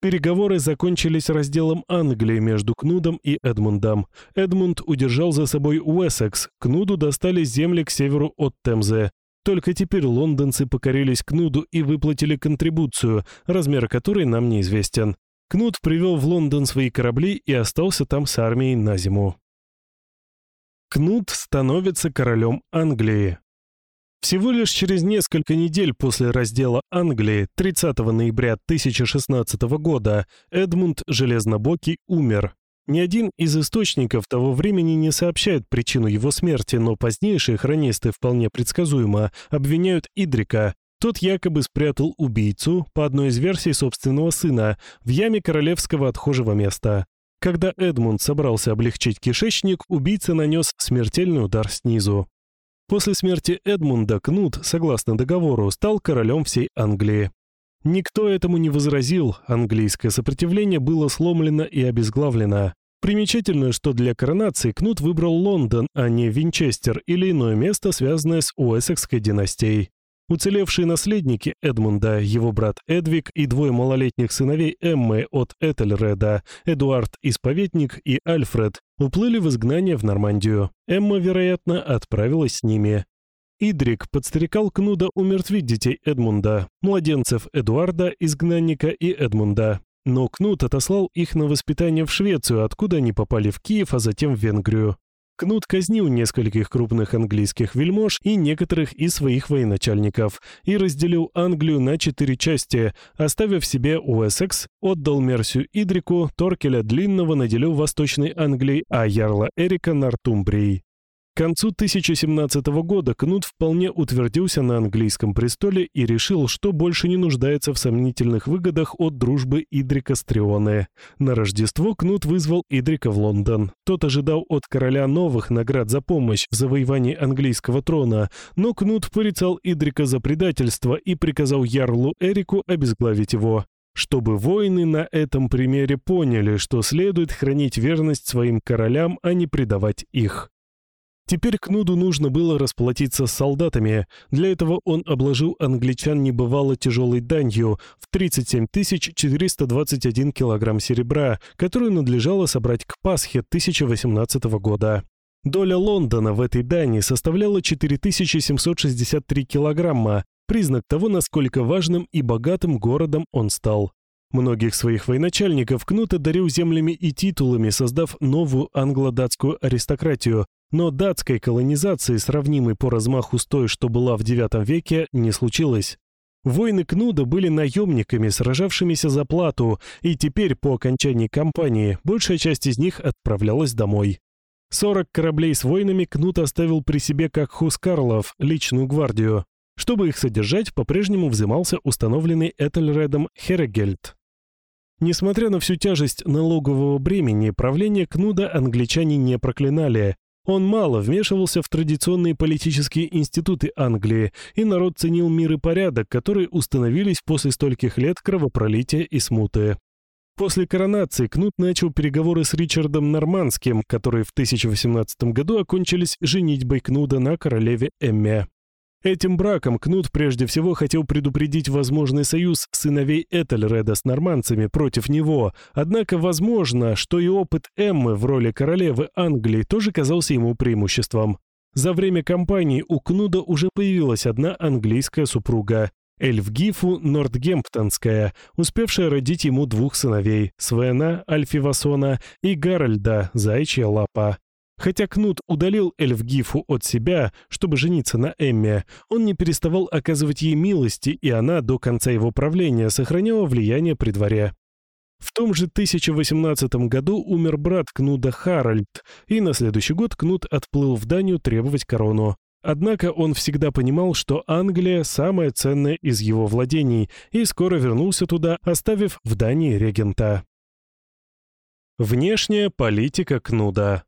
Переговоры закончились разделом Англии между Кнудом и Эдмундом. Эдмунд удержал за собой Уэссекс, Кнуду достались земли к северу от Темзы. Только теперь лондонцы покорились Кнуду и выплатили контрибуцию, размер которой нам неизвестен. Кнут привел в Лондон свои корабли и остался там с армией на зиму. Кнут становится королем Англии. Всего лишь через несколько недель после раздела Англии, 30 ноября 1016 года, Эдмунд Железнобокий умер. Ни один из источников того времени не сообщает причину его смерти, но позднейшие хронисты вполне предсказуемо обвиняют Идрика. Тот якобы спрятал убийцу, по одной из версий собственного сына, в яме королевского отхожего места. Когда Эдмунд собрался облегчить кишечник, убийца нанес смертельный удар снизу. После смерти Эдмунда Кнут, согласно договору, стал королем всей Англии. Никто этому не возразил, английское сопротивление было сломлено и обезглавлено. Примечательно, что для коронации Кнут выбрал Лондон, а не Винчестер или иное место, связанное с Уэссекской династией. Уцелевшие наследники Эдмунда, его брат Эдвик и двое малолетних сыновей Эммы от Этельреда, Эдуард Исповедник и Альфред, уплыли в изгнание в Нормандию. Эмма, вероятно, отправилась с ними. Идрик подстерекал Кнуда умертвить детей Эдмунда, младенцев Эдуарда, изгнанника и Эдмунда. Но Кнут отослал их на воспитание в Швецию, откуда они попали в Киев, а затем в Венгрию. Кнут казнил нескольких крупных английских вельмож и некоторых из своих военачальников и разделил Англию на четыре части, оставив себе Уэссекс, отдал Мерсию Идрику, Торкеля Длинного наделил Восточной Англией, а Ярла Эрика Нортумбрией. К концу 1017 года Кнут вполне утвердился на английском престоле и решил, что больше не нуждается в сомнительных выгодах от дружбы Идрика с Трионе. На Рождество Кнут вызвал Идрика в Лондон. Тот ожидал от короля новых наград за помощь в завоевании английского трона, но Кнут порицал Идрика за предательство и приказал Ярлу Эрику обезглавить его чтобы воины на этом примере поняли, что следует хранить верность своим королям, а не предавать их. Теперь Кнуду нужно было расплатиться с солдатами. Для этого он обложил англичан небывало тяжелой данью в 37 421 килограмм серебра, которую надлежало собрать к Пасхе 1018 года. Доля Лондона в этой дани составляла 4763 килограмма, признак того, насколько важным и богатым городом он стал. Многих своих военачальников Кнут одарил землями и титулами, создав новую англо-датскую аристократию, но датской колонизации, сравнимой по размаху с той, что была в IX веке, не случилось. Воины Кнуда были наемниками, сражавшимися за плату, и теперь, по окончании кампании, большая часть из них отправлялась домой. 40 кораблей с воинами Кнут оставил при себе как Хускарлов, личную гвардию. Чтобы их содержать, по-прежнему взимался установленный Этельредом Херегельд. Несмотря на всю тяжесть налогового бремени, правление Кнуда англичане не проклинали. Он мало вмешивался в традиционные политические институты Англии, и народ ценил мир и порядок, которые установились после стольких лет кровопролития и смуты. После коронации Кнут начал переговоры с Ричардом Нормандским, которые в 1018 году окончились женитьбой Кнуда на королеве Эмме. Этим браком Кнут прежде всего хотел предупредить возможный союз сыновей Этельреда с нормандцами против него, однако возможно, что и опыт Эммы в роли королевы Англии тоже казался ему преимуществом. За время кампании у Кнуда уже появилась одна английская супруга, Эльфгифу Нортгемптонская, успевшая родить ему двух сыновей – Свена, Альфивасона и Гарольда, Зайчья Лапа. Хотя Кнут удалил Эльфгифу от себя, чтобы жениться на Эмме, он не переставал оказывать ей милости, и она до конца его правления сохраняла влияние при дворе. В том же 1018 году умер брат Кнуда Харальд, и на следующий год Кнут отплыл в Данию требовать корону. Однако он всегда понимал, что Англия – самое ценное из его владений, и скоро вернулся туда, оставив в Дании регента. Внешняя политика Кнуда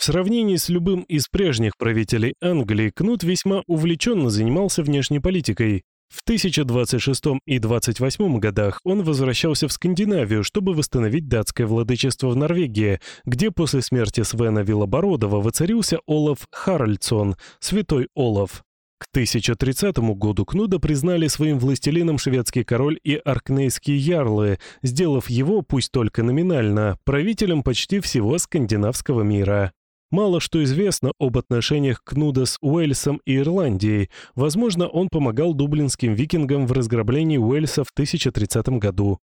в сравнении с любым из прежних правителей Англии, Кнут весьма увлеченно занимался внешней политикой. В 1026 и 28 годах он возвращался в Скандинавию, чтобы восстановить датское владычество в Норвегии, где после смерти Свена Вилобородова воцарился Олаф Харальдсон, святой Олаф. К 1030 году Кнуда признали своим властелином шведский король и аркнейские ярлы, сделав его, пусть только номинально, правителем почти всего скандинавского мира. Мало что известно об отношениях Кнуда с Уэльсом и Ирландией. Возможно, он помогал дублинским викингам в разграблении Уэльса в 1030 году.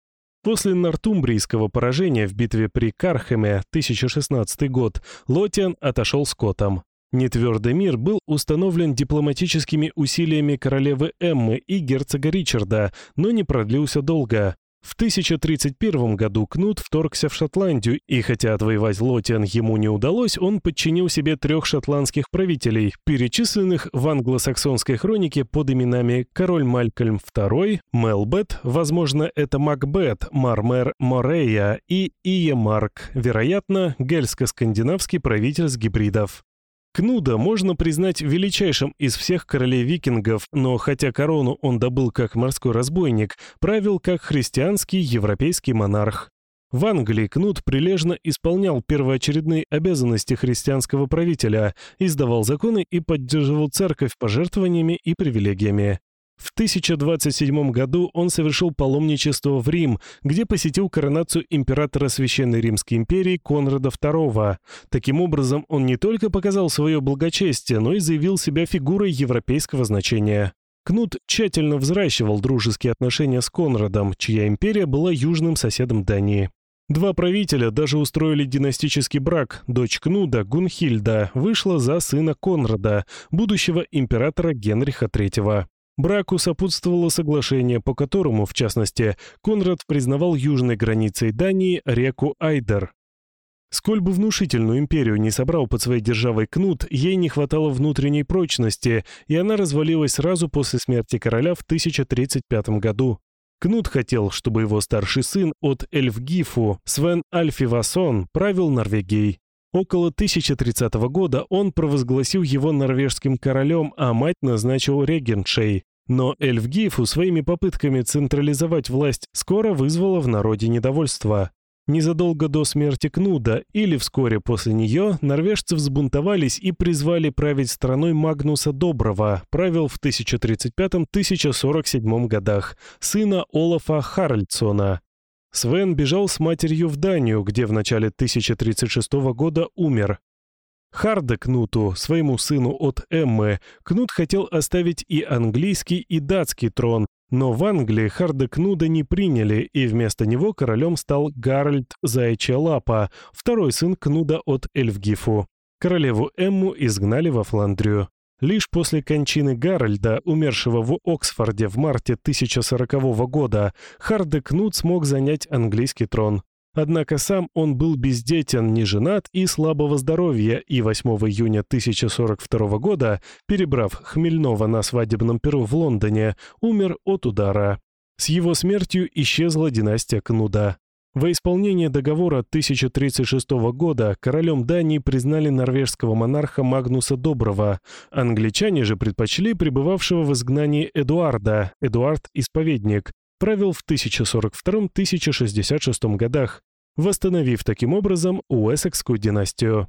После нортумбрийского поражения в битве при Кархеме 1016 год Лотиан отошел с Котом. Нетвердый мир был установлен дипломатическими усилиями королевы Эммы и герцога Ричарда, но не продлился долго. В 1031 году Кнут вторгся в Шотландию, и хотя отвоевать Лотиан ему не удалось, он подчинил себе трех шотландских правителей, перечисленных в англосаксонской хронике под именами король Малькольм II, Мелбет, возможно, это Макбет, Мармер Морея и Иемарк, вероятно, гельско-скандинавский правитель с гибридов. Кнуда можно признать величайшим из всех королей викингов, но хотя корону он добыл как морской разбойник, правил как христианский европейский монарх. В Англии Кнут прилежно исполнял первоочередные обязанности христианского правителя, издавал законы и поддерживал церковь пожертвованиями и привилегиями. В 1027 году он совершил паломничество в Рим, где посетил коронацию императора Священной Римской империи Конрада II. Таким образом, он не только показал свое благочестие, но и заявил себя фигурой европейского значения. Кнут тщательно взращивал дружеские отношения с Конрадом, чья империя была южным соседом Дании. Два правителя даже устроили династический брак. Дочь Кнуда, Гунхильда, вышла за сына Конрада, будущего императора Генриха III. Браку сопутствовало соглашение, по которому, в частности, Конрад признавал южной границей Дании реку Айдер. Сколь бы внушительную империю не собрал под своей державой Кнут, ей не хватало внутренней прочности, и она развалилась сразу после смерти короля в 1035 году. Кнут хотел, чтобы его старший сын от Эльфгифу, Свен Альфивасон, правил Норвегией. Около 1030 года он провозгласил его норвежским королем, а мать назначил регеншей. Но Эльфгифу своими попытками централизовать власть скоро вызвала в народе недовольство. Незадолго до смерти Кнуда или вскоре после нее норвежцы взбунтовались и призвали править страной Магнуса Доброго, правил в 1035-1047 годах, сына Олафа Харальдсона. Свен бежал с матерью в Данию, где в начале 1036 года умер. Харда Кнуту, своему сыну от Эммы, Кнут хотел оставить и английский, и датский трон, но в Англии Харда Кнуда не приняли, и вместо него королем стал Гарольд Заячья Лапа, второй сын Кнуда от Эльфгифу. Королеву Эмму изгнали во Фландрию. Лишь после кончины Гарольда, умершего в Оксфорде в марте 1040 года, Харде Кнут смог занять английский трон. Однако сам он был бездетен, не женат и слабого здоровья, и 8 июня 1042 года, перебрав Хмельнова на свадебном перу в Лондоне, умер от удара. С его смертью исчезла династия Кнуда. Во исполнение договора 1036 года королем Дании признали норвежского монарха Магнуса Доброго. Англичане же предпочли пребывавшего в изгнании Эдуарда, Эдуард Исповедник, правил в 1042-1066 годах, восстановив таким образом Уэссекскую династию.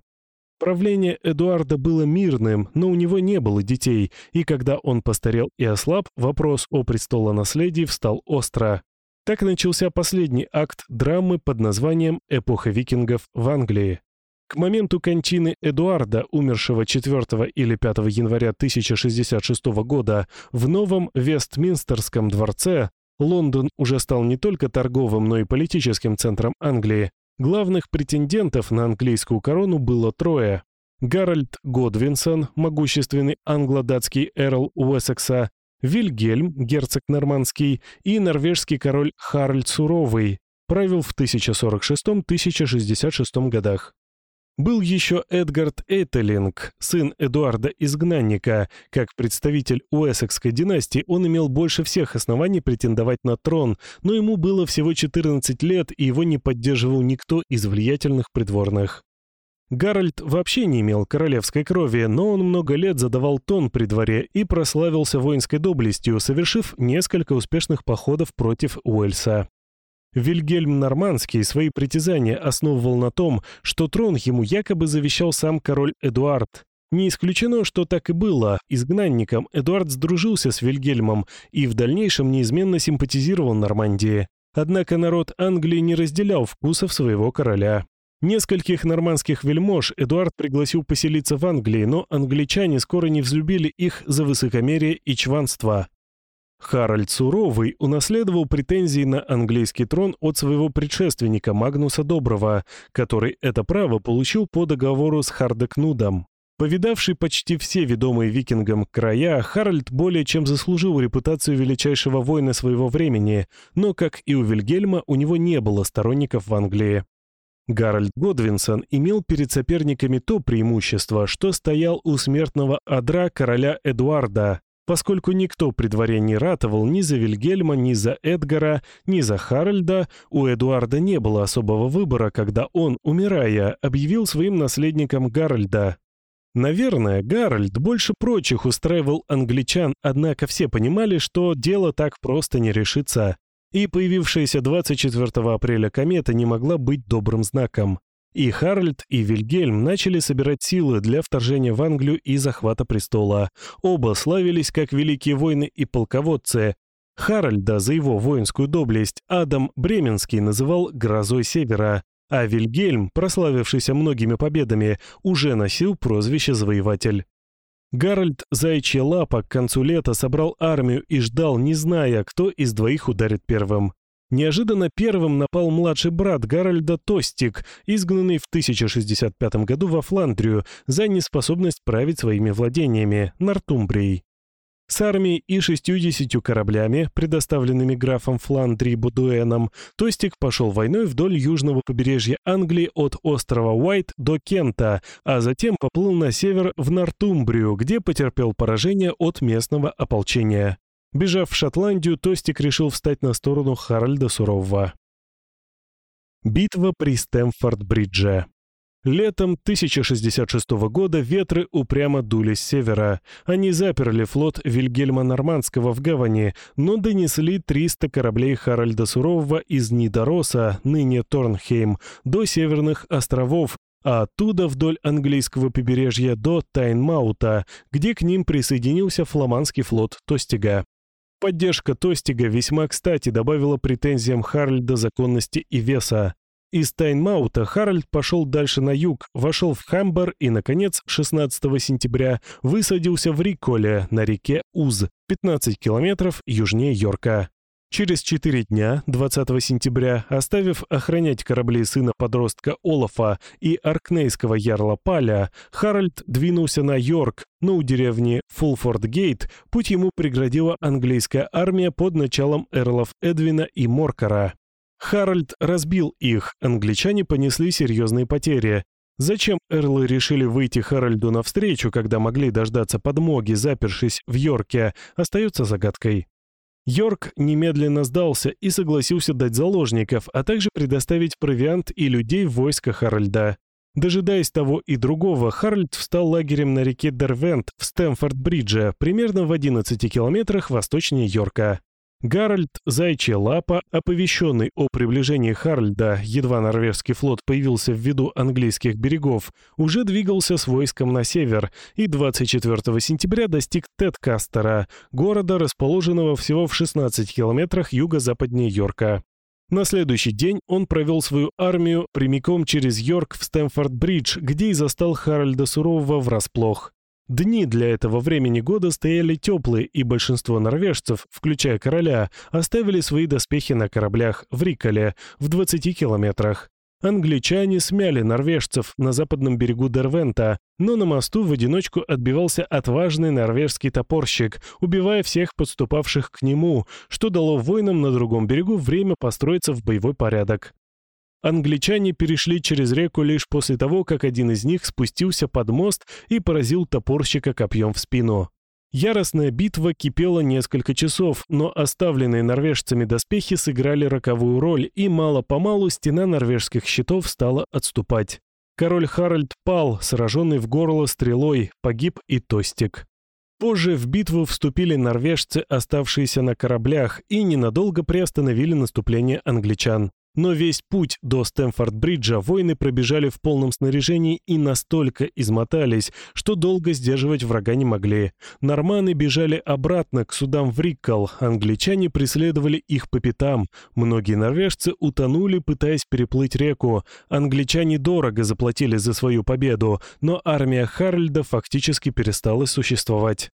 Правление Эдуарда было мирным, но у него не было детей, и когда он постарел и ослаб, вопрос о престолонаследии встал остро. Так начался последний акт драмы под названием «Эпоха викингов в Англии». К моменту кончины Эдуарда, умершего 4 или 5 января 1066 года, в новом Вестминстерском дворце Лондон уже стал не только торговым, но и политическим центром Англии. Главных претендентов на английскую корону было трое. Гарольд Годвинсон, могущественный англо-датский эрл Уэссекса, Вильгельм, герцог нормандский, и норвежский король Харальд Суровый, правил в 1046-1066 годах. Был еще Эдгард Эйтелинг, сын Эдуарда Изгнанника. Как представитель Уэссекской династии он имел больше всех оснований претендовать на трон, но ему было всего 14 лет, и его не поддерживал никто из влиятельных придворных. Гарольд вообще не имел королевской крови, но он много лет задавал тон при дворе и прославился воинской доблестью, совершив несколько успешных походов против Уэльса. Вильгельм Нормандский свои притязания основывал на том, что трон ему якобы завещал сам король Эдуард. Не исключено, что так и было. Изгнанником Эдуард сдружился с Вильгельмом и в дальнейшем неизменно симпатизировал Нормандии. Однако народ Англии не разделял вкусов своего короля. Нескольких нормандских вельмож Эдуард пригласил поселиться в Англии, но англичане скоро не взлюбили их за высокомерие и чванство. Харальд Суровый унаследовал претензии на английский трон от своего предшественника Магнуса Доброго, который это право получил по договору с Хардекнудом. Повидавший почти все ведомые викингам края, Харальд более чем заслужил репутацию величайшего воина своего времени, но, как и у Вильгельма, у него не было сторонников в Англии. Гарольд Годвинсон имел перед соперниками то преимущество, что стоял у смертного одра короля Эдуарда, Поскольку никто при дворе не ратовал ни за Вильгельма, ни за Эдгара, ни за Харальда, у Эдуарда не было особого выбора, когда он, умирая, объявил своим наследником Гарольда. Наверное, Гарольд больше прочих устраивал англичан, однако все понимали, что дело так просто не решится. И появившаяся 24 апреля комета не могла быть добрым знаком. И Харальд, и Вильгельм начали собирать силы для вторжения в Англию и захвата престола. Оба славились как великие воины и полководцы. Харальда за его воинскую доблесть Адам Бременский называл «грозой севера», а Вильгельм, прославившийся многими победами, уже носил прозвище «завоеватель». Гарольд Зайчья Лапа к концу лета собрал армию и ждал, не зная, кто из двоих ударит первым. Неожиданно первым напал младший брат Гарольда Тостик, изгнанный в 1065 году во Фландрию за неспособность править своими владениями, Нортумбрией. С армией и 60 кораблями, предоставленными графом Фландрии Будуэном, Тостик пошел войной вдоль южного побережья Англии от острова Уайт до Кента, а затем поплыл на север в Нортумбрию, где потерпел поражение от местного ополчения. Бежав в Шотландию, Тостик решил встать на сторону Харальда Сурового. Битва при Стэмфорд-Бридже Летом 1066 года ветры упрямо дули с севера. Они заперли флот Вильгельма Нормандского в гавани, но донесли 300 кораблей Харальда Сурового из Нидороса, ныне Торнхейм, до северных островов, а оттуда вдоль английского побережья до Тайнмаута, где к ним присоединился фламандский флот Тостига. Поддержка Тостига весьма кстати добавила претензиям Харальда законности и веса. Из Тайнмаута Харальд пошел дальше на юг, вошел в Хамбар и, наконец, 16 сентября высадился в Риколе на реке Уз, 15 километров южнее Йорка. Через четыре дня, 20 сентября, оставив охранять корабли сына подростка Олафа и аркнейского ярла Паля, Харальд двинулся на Йорк, но у деревни Фулфорд-Гейт путь ему преградила английская армия под началом эрлов Эдвина и Моркара. Харальд разбил их, англичане понесли серьезные потери. Зачем эрлы решили выйти Харальду навстречу, когда могли дождаться подмоги, запершись в Йорке, остается загадкой. Йорк немедленно сдался и согласился дать заложников, а также предоставить провиант и людей в войско Харальда. Дожидаясь того и другого, Харальд встал лагерем на реке Дервент в Стэмфорд-Бридже, примерно в 11 километрах восточнее Йорка. Гарольд Зайчья Лапа, оповещенный о приближении Харльда, едва норвежский флот появился в виду английских берегов, уже двигался с войском на север и 24 сентября достиг Тедкастера, города, расположенного всего в 16 километрах юго-западнее Йорка. На следующий день он провел свою армию прямиком через Йорк в Стэмфорд-Бридж, где и застал Харальда Сурового врасплох. Дни для этого времени года стояли теплые, и большинство норвежцев, включая короля, оставили свои доспехи на кораблях в Риколе, в 20 километрах. Англичане смяли норвежцев на западном берегу Дервента, но на мосту в одиночку отбивался отважный норвежский топорщик, убивая всех подступавших к нему, что дало воинам на другом берегу время построиться в боевой порядок. Англичане перешли через реку лишь после того, как один из них спустился под мост и поразил топорщика копьем в спину. Яростная битва кипела несколько часов, но оставленные норвежцами доспехи сыграли роковую роль, и мало-помалу стена норвежских щитов стала отступать. Король Харальд пал, сраженный в горло стрелой, погиб и Тостик. Позже в битву вступили норвежцы, оставшиеся на кораблях, и ненадолго приостановили наступление англичан. Но весь путь до Стэмфорд-бриджа воины пробежали в полном снаряжении и настолько измотались, что долго сдерживать врага не могли. Норманы бежали обратно к судам в Риккал, англичане преследовали их по пятам. Многие норвежцы утонули, пытаясь переплыть реку. Англичане дорого заплатили за свою победу, но армия Харальда фактически перестала существовать.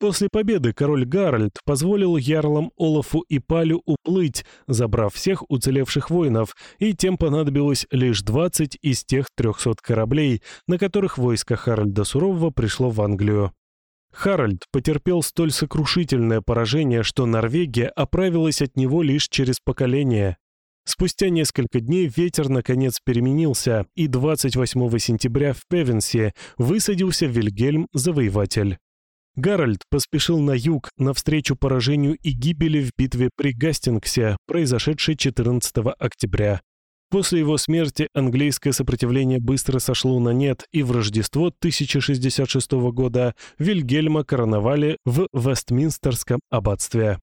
После победы король Гарольд позволил ярлам Олафу и Палю уплыть, забрав всех уцелевших воинов, и тем понадобилось лишь 20 из тех 300 кораблей, на которых войско Харальда Сурового пришло в Англию. Харальд потерпел столь сокрушительное поражение, что Норвегия оправилась от него лишь через поколение. Спустя несколько дней ветер наконец переменился, и 28 сентября в Певенсе высадился Вильгельм Завоеватель. Гарольд поспешил на юг навстречу поражению и гибели в битве при Гастингсе, произошедшей 14 октября. После его смерти английское сопротивление быстро сошло на нет, и в Рождество 1066 года Вильгельма короновали в Вестминстерском аббатстве.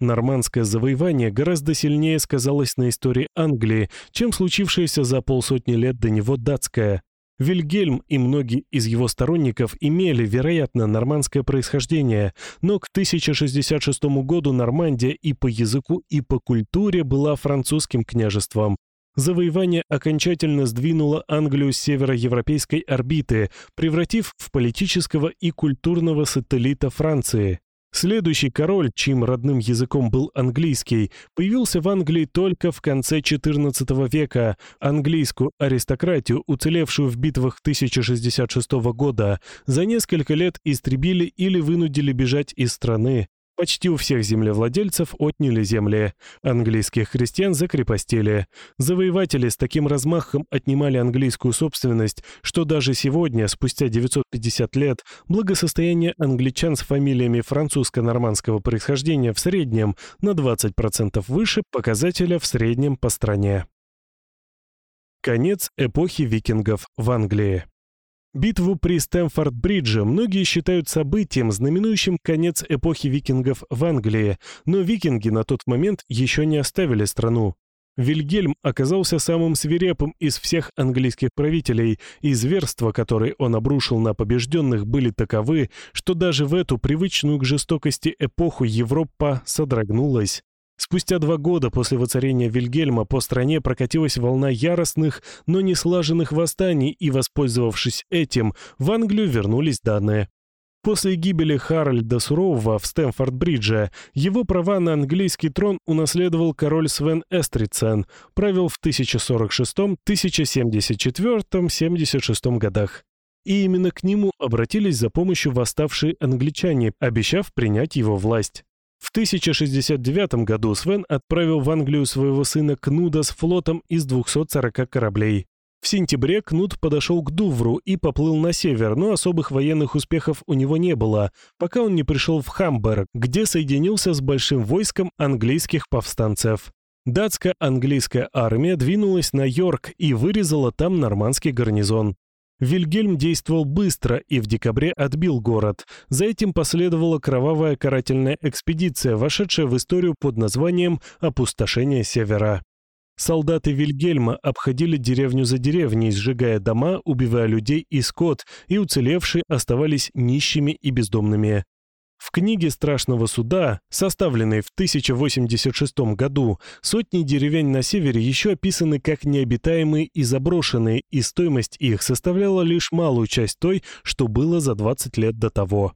Нормандское завоевание гораздо сильнее сказалось на истории Англии, чем случившееся за полсотни лет до него датское. Вильгельм и многие из его сторонников имели, вероятно, нормандское происхождение, но к 1066 году Нормандия и по языку, и по культуре была французским княжеством. Завоевание окончательно сдвинуло Англию с североевропейской орбиты, превратив в политического и культурного сателлита Франции. Следующий король, чьим родным языком был английский, появился в Англии только в конце XIV века. Английскую аристократию, уцелевшую в битвах 1066 года, за несколько лет истребили или вынудили бежать из страны. Почти у всех землевладельцев отняли земли. Английских крестьян закрепостили. Завоеватели с таким размахом отнимали английскую собственность, что даже сегодня, спустя 950 лет, благосостояние англичан с фамилиями французско-нормандского происхождения в среднем на 20% выше показателя в среднем по стране. Конец эпохи викингов в Англии. Битву при Стэмфорд-Бридже многие считают событием, знаменующим конец эпохи викингов в Англии, но викинги на тот момент еще не оставили страну. Вильгельм оказался самым свирепым из всех английских правителей, и зверства, которые он обрушил на побежденных, были таковы, что даже в эту привычную к жестокости эпоху Европа содрогнулась. Спустя два года после воцарения Вильгельма по стране прокатилась волна яростных, но не слаженных восстаний, и, воспользовавшись этим, в Англию вернулись данные. После гибели Харальда Сурового в Стэмфорд-Бридже его права на английский трон унаследовал король Свен Эстрицен, правил в 1046, 1074, 76 годах. И именно к нему обратились за помощью восставшие англичане, обещав принять его власть. В 1069 году Свен отправил в Англию своего сына Кнуда с флотом из 240 кораблей. В сентябре Кнут подошел к Дувру и поплыл на север, но особых военных успехов у него не было, пока он не пришел в Хамберг, где соединился с большим войском английских повстанцев. Датско-английская армия двинулась на Йорк и вырезала там нормандский гарнизон. Вильгельм действовал быстро и в декабре отбил город. За этим последовала кровавая карательная экспедиция, вошедшая в историю под названием «Опустошение Севера». Солдаты Вильгельма обходили деревню за деревней, сжигая дома, убивая людей и скот, и уцелевшие оставались нищими и бездомными. В книге «Страшного суда», составленной в 1086 году, сотни деревень на севере еще описаны как необитаемые и заброшенные, и стоимость их составляла лишь малую часть той, что было за 20 лет до того.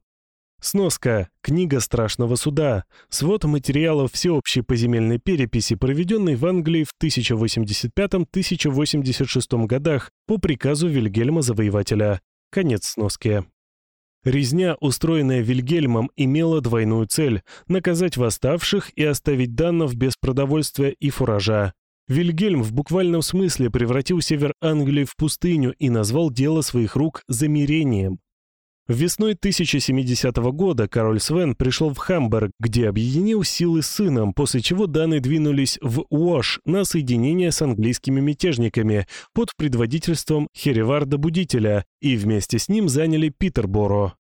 Сноска. Книга страшного суда. Свод материалов всеобщей поземельной переписи, проведенной в Англии в 1085-1086 годах по приказу Вильгельма Завоевателя. Конец сноски. Резня, устроенная Вильгельмом, имела двойную цель – наказать восставших и оставить даннов без продовольствия и фуража. Вильгельм в буквальном смысле превратил север Англии в пустыню и назвал дело своих рук замирением. Весной 1070 года король Свен пришел в Хамберг, где объединил силы с сыном, после чего Даны двинулись в Уош на соединение с английскими мятежниками под предводительством Хереварда Будителя и вместе с ним заняли Питерборо.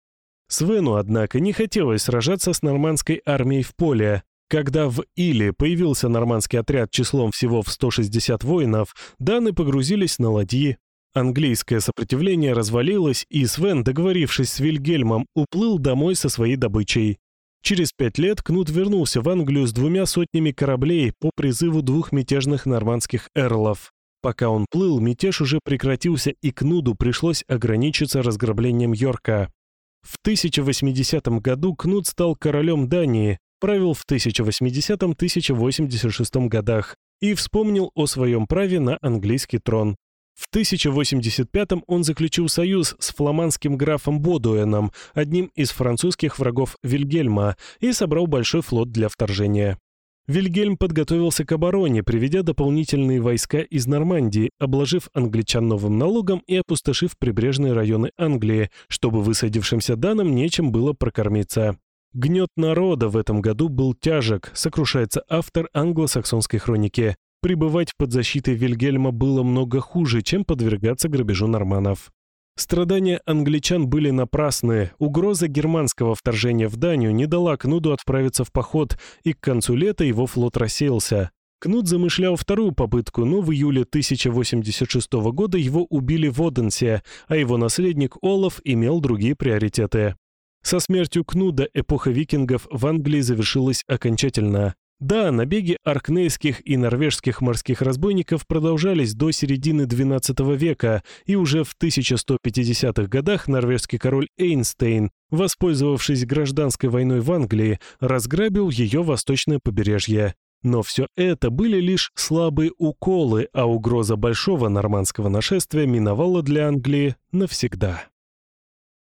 Свену, однако, не хотелось сражаться с нормандской армией в поле. Когда в Иле появился нормандский отряд числом всего в 160 воинов, Даны погрузились на ладьи, Английское сопротивление развалилось, и Свен, договорившись с Вильгельмом, уплыл домой со своей добычей. Через пять лет Кнут вернулся в Англию с двумя сотнями кораблей по призыву двух мятежных нормандских эрлов. Пока он плыл, мятеж уже прекратился, и Кнуду пришлось ограничиться разграблением Йорка. В 1080 году Кнут стал королем Дании, правил в 1080-1086 годах и вспомнил о своем праве на английский трон. В 1085-м он заключил союз с фламандским графом Бодуэном, одним из французских врагов Вильгельма, и собрал большой флот для вторжения. Вильгельм подготовился к обороне, приведя дополнительные войска из Нормандии, обложив англичан новым налогом и опустошив прибрежные районы Англии, чтобы высадившимся данным нечем было прокормиться. Гнет народа в этом году был тяжек, сокрушается автор англосаксонской хроники. Пребывать под защитой Вильгельма было много хуже, чем подвергаться грабежу норманов. Страдания англичан были напрасны, угроза германского вторжения в Данию не дала Кнуду отправиться в поход, и к концу лета его флот рассеялся. Кнут замышлял вторую попытку, но в июле 1086 года его убили в Оденсе, а его наследник Олаф имел другие приоритеты. Со смертью Кнуда эпоха викингов в Англии завершилась окончательно. Да, набеги аркнейских и норвежских морских разбойников продолжались до середины XII века, и уже в 1150-х годах норвежский король Эйнстейн, воспользовавшись гражданской войной в Англии, разграбил ее восточное побережье. Но все это были лишь слабые уколы, а угроза большого нормандского нашествия миновала для Англии навсегда.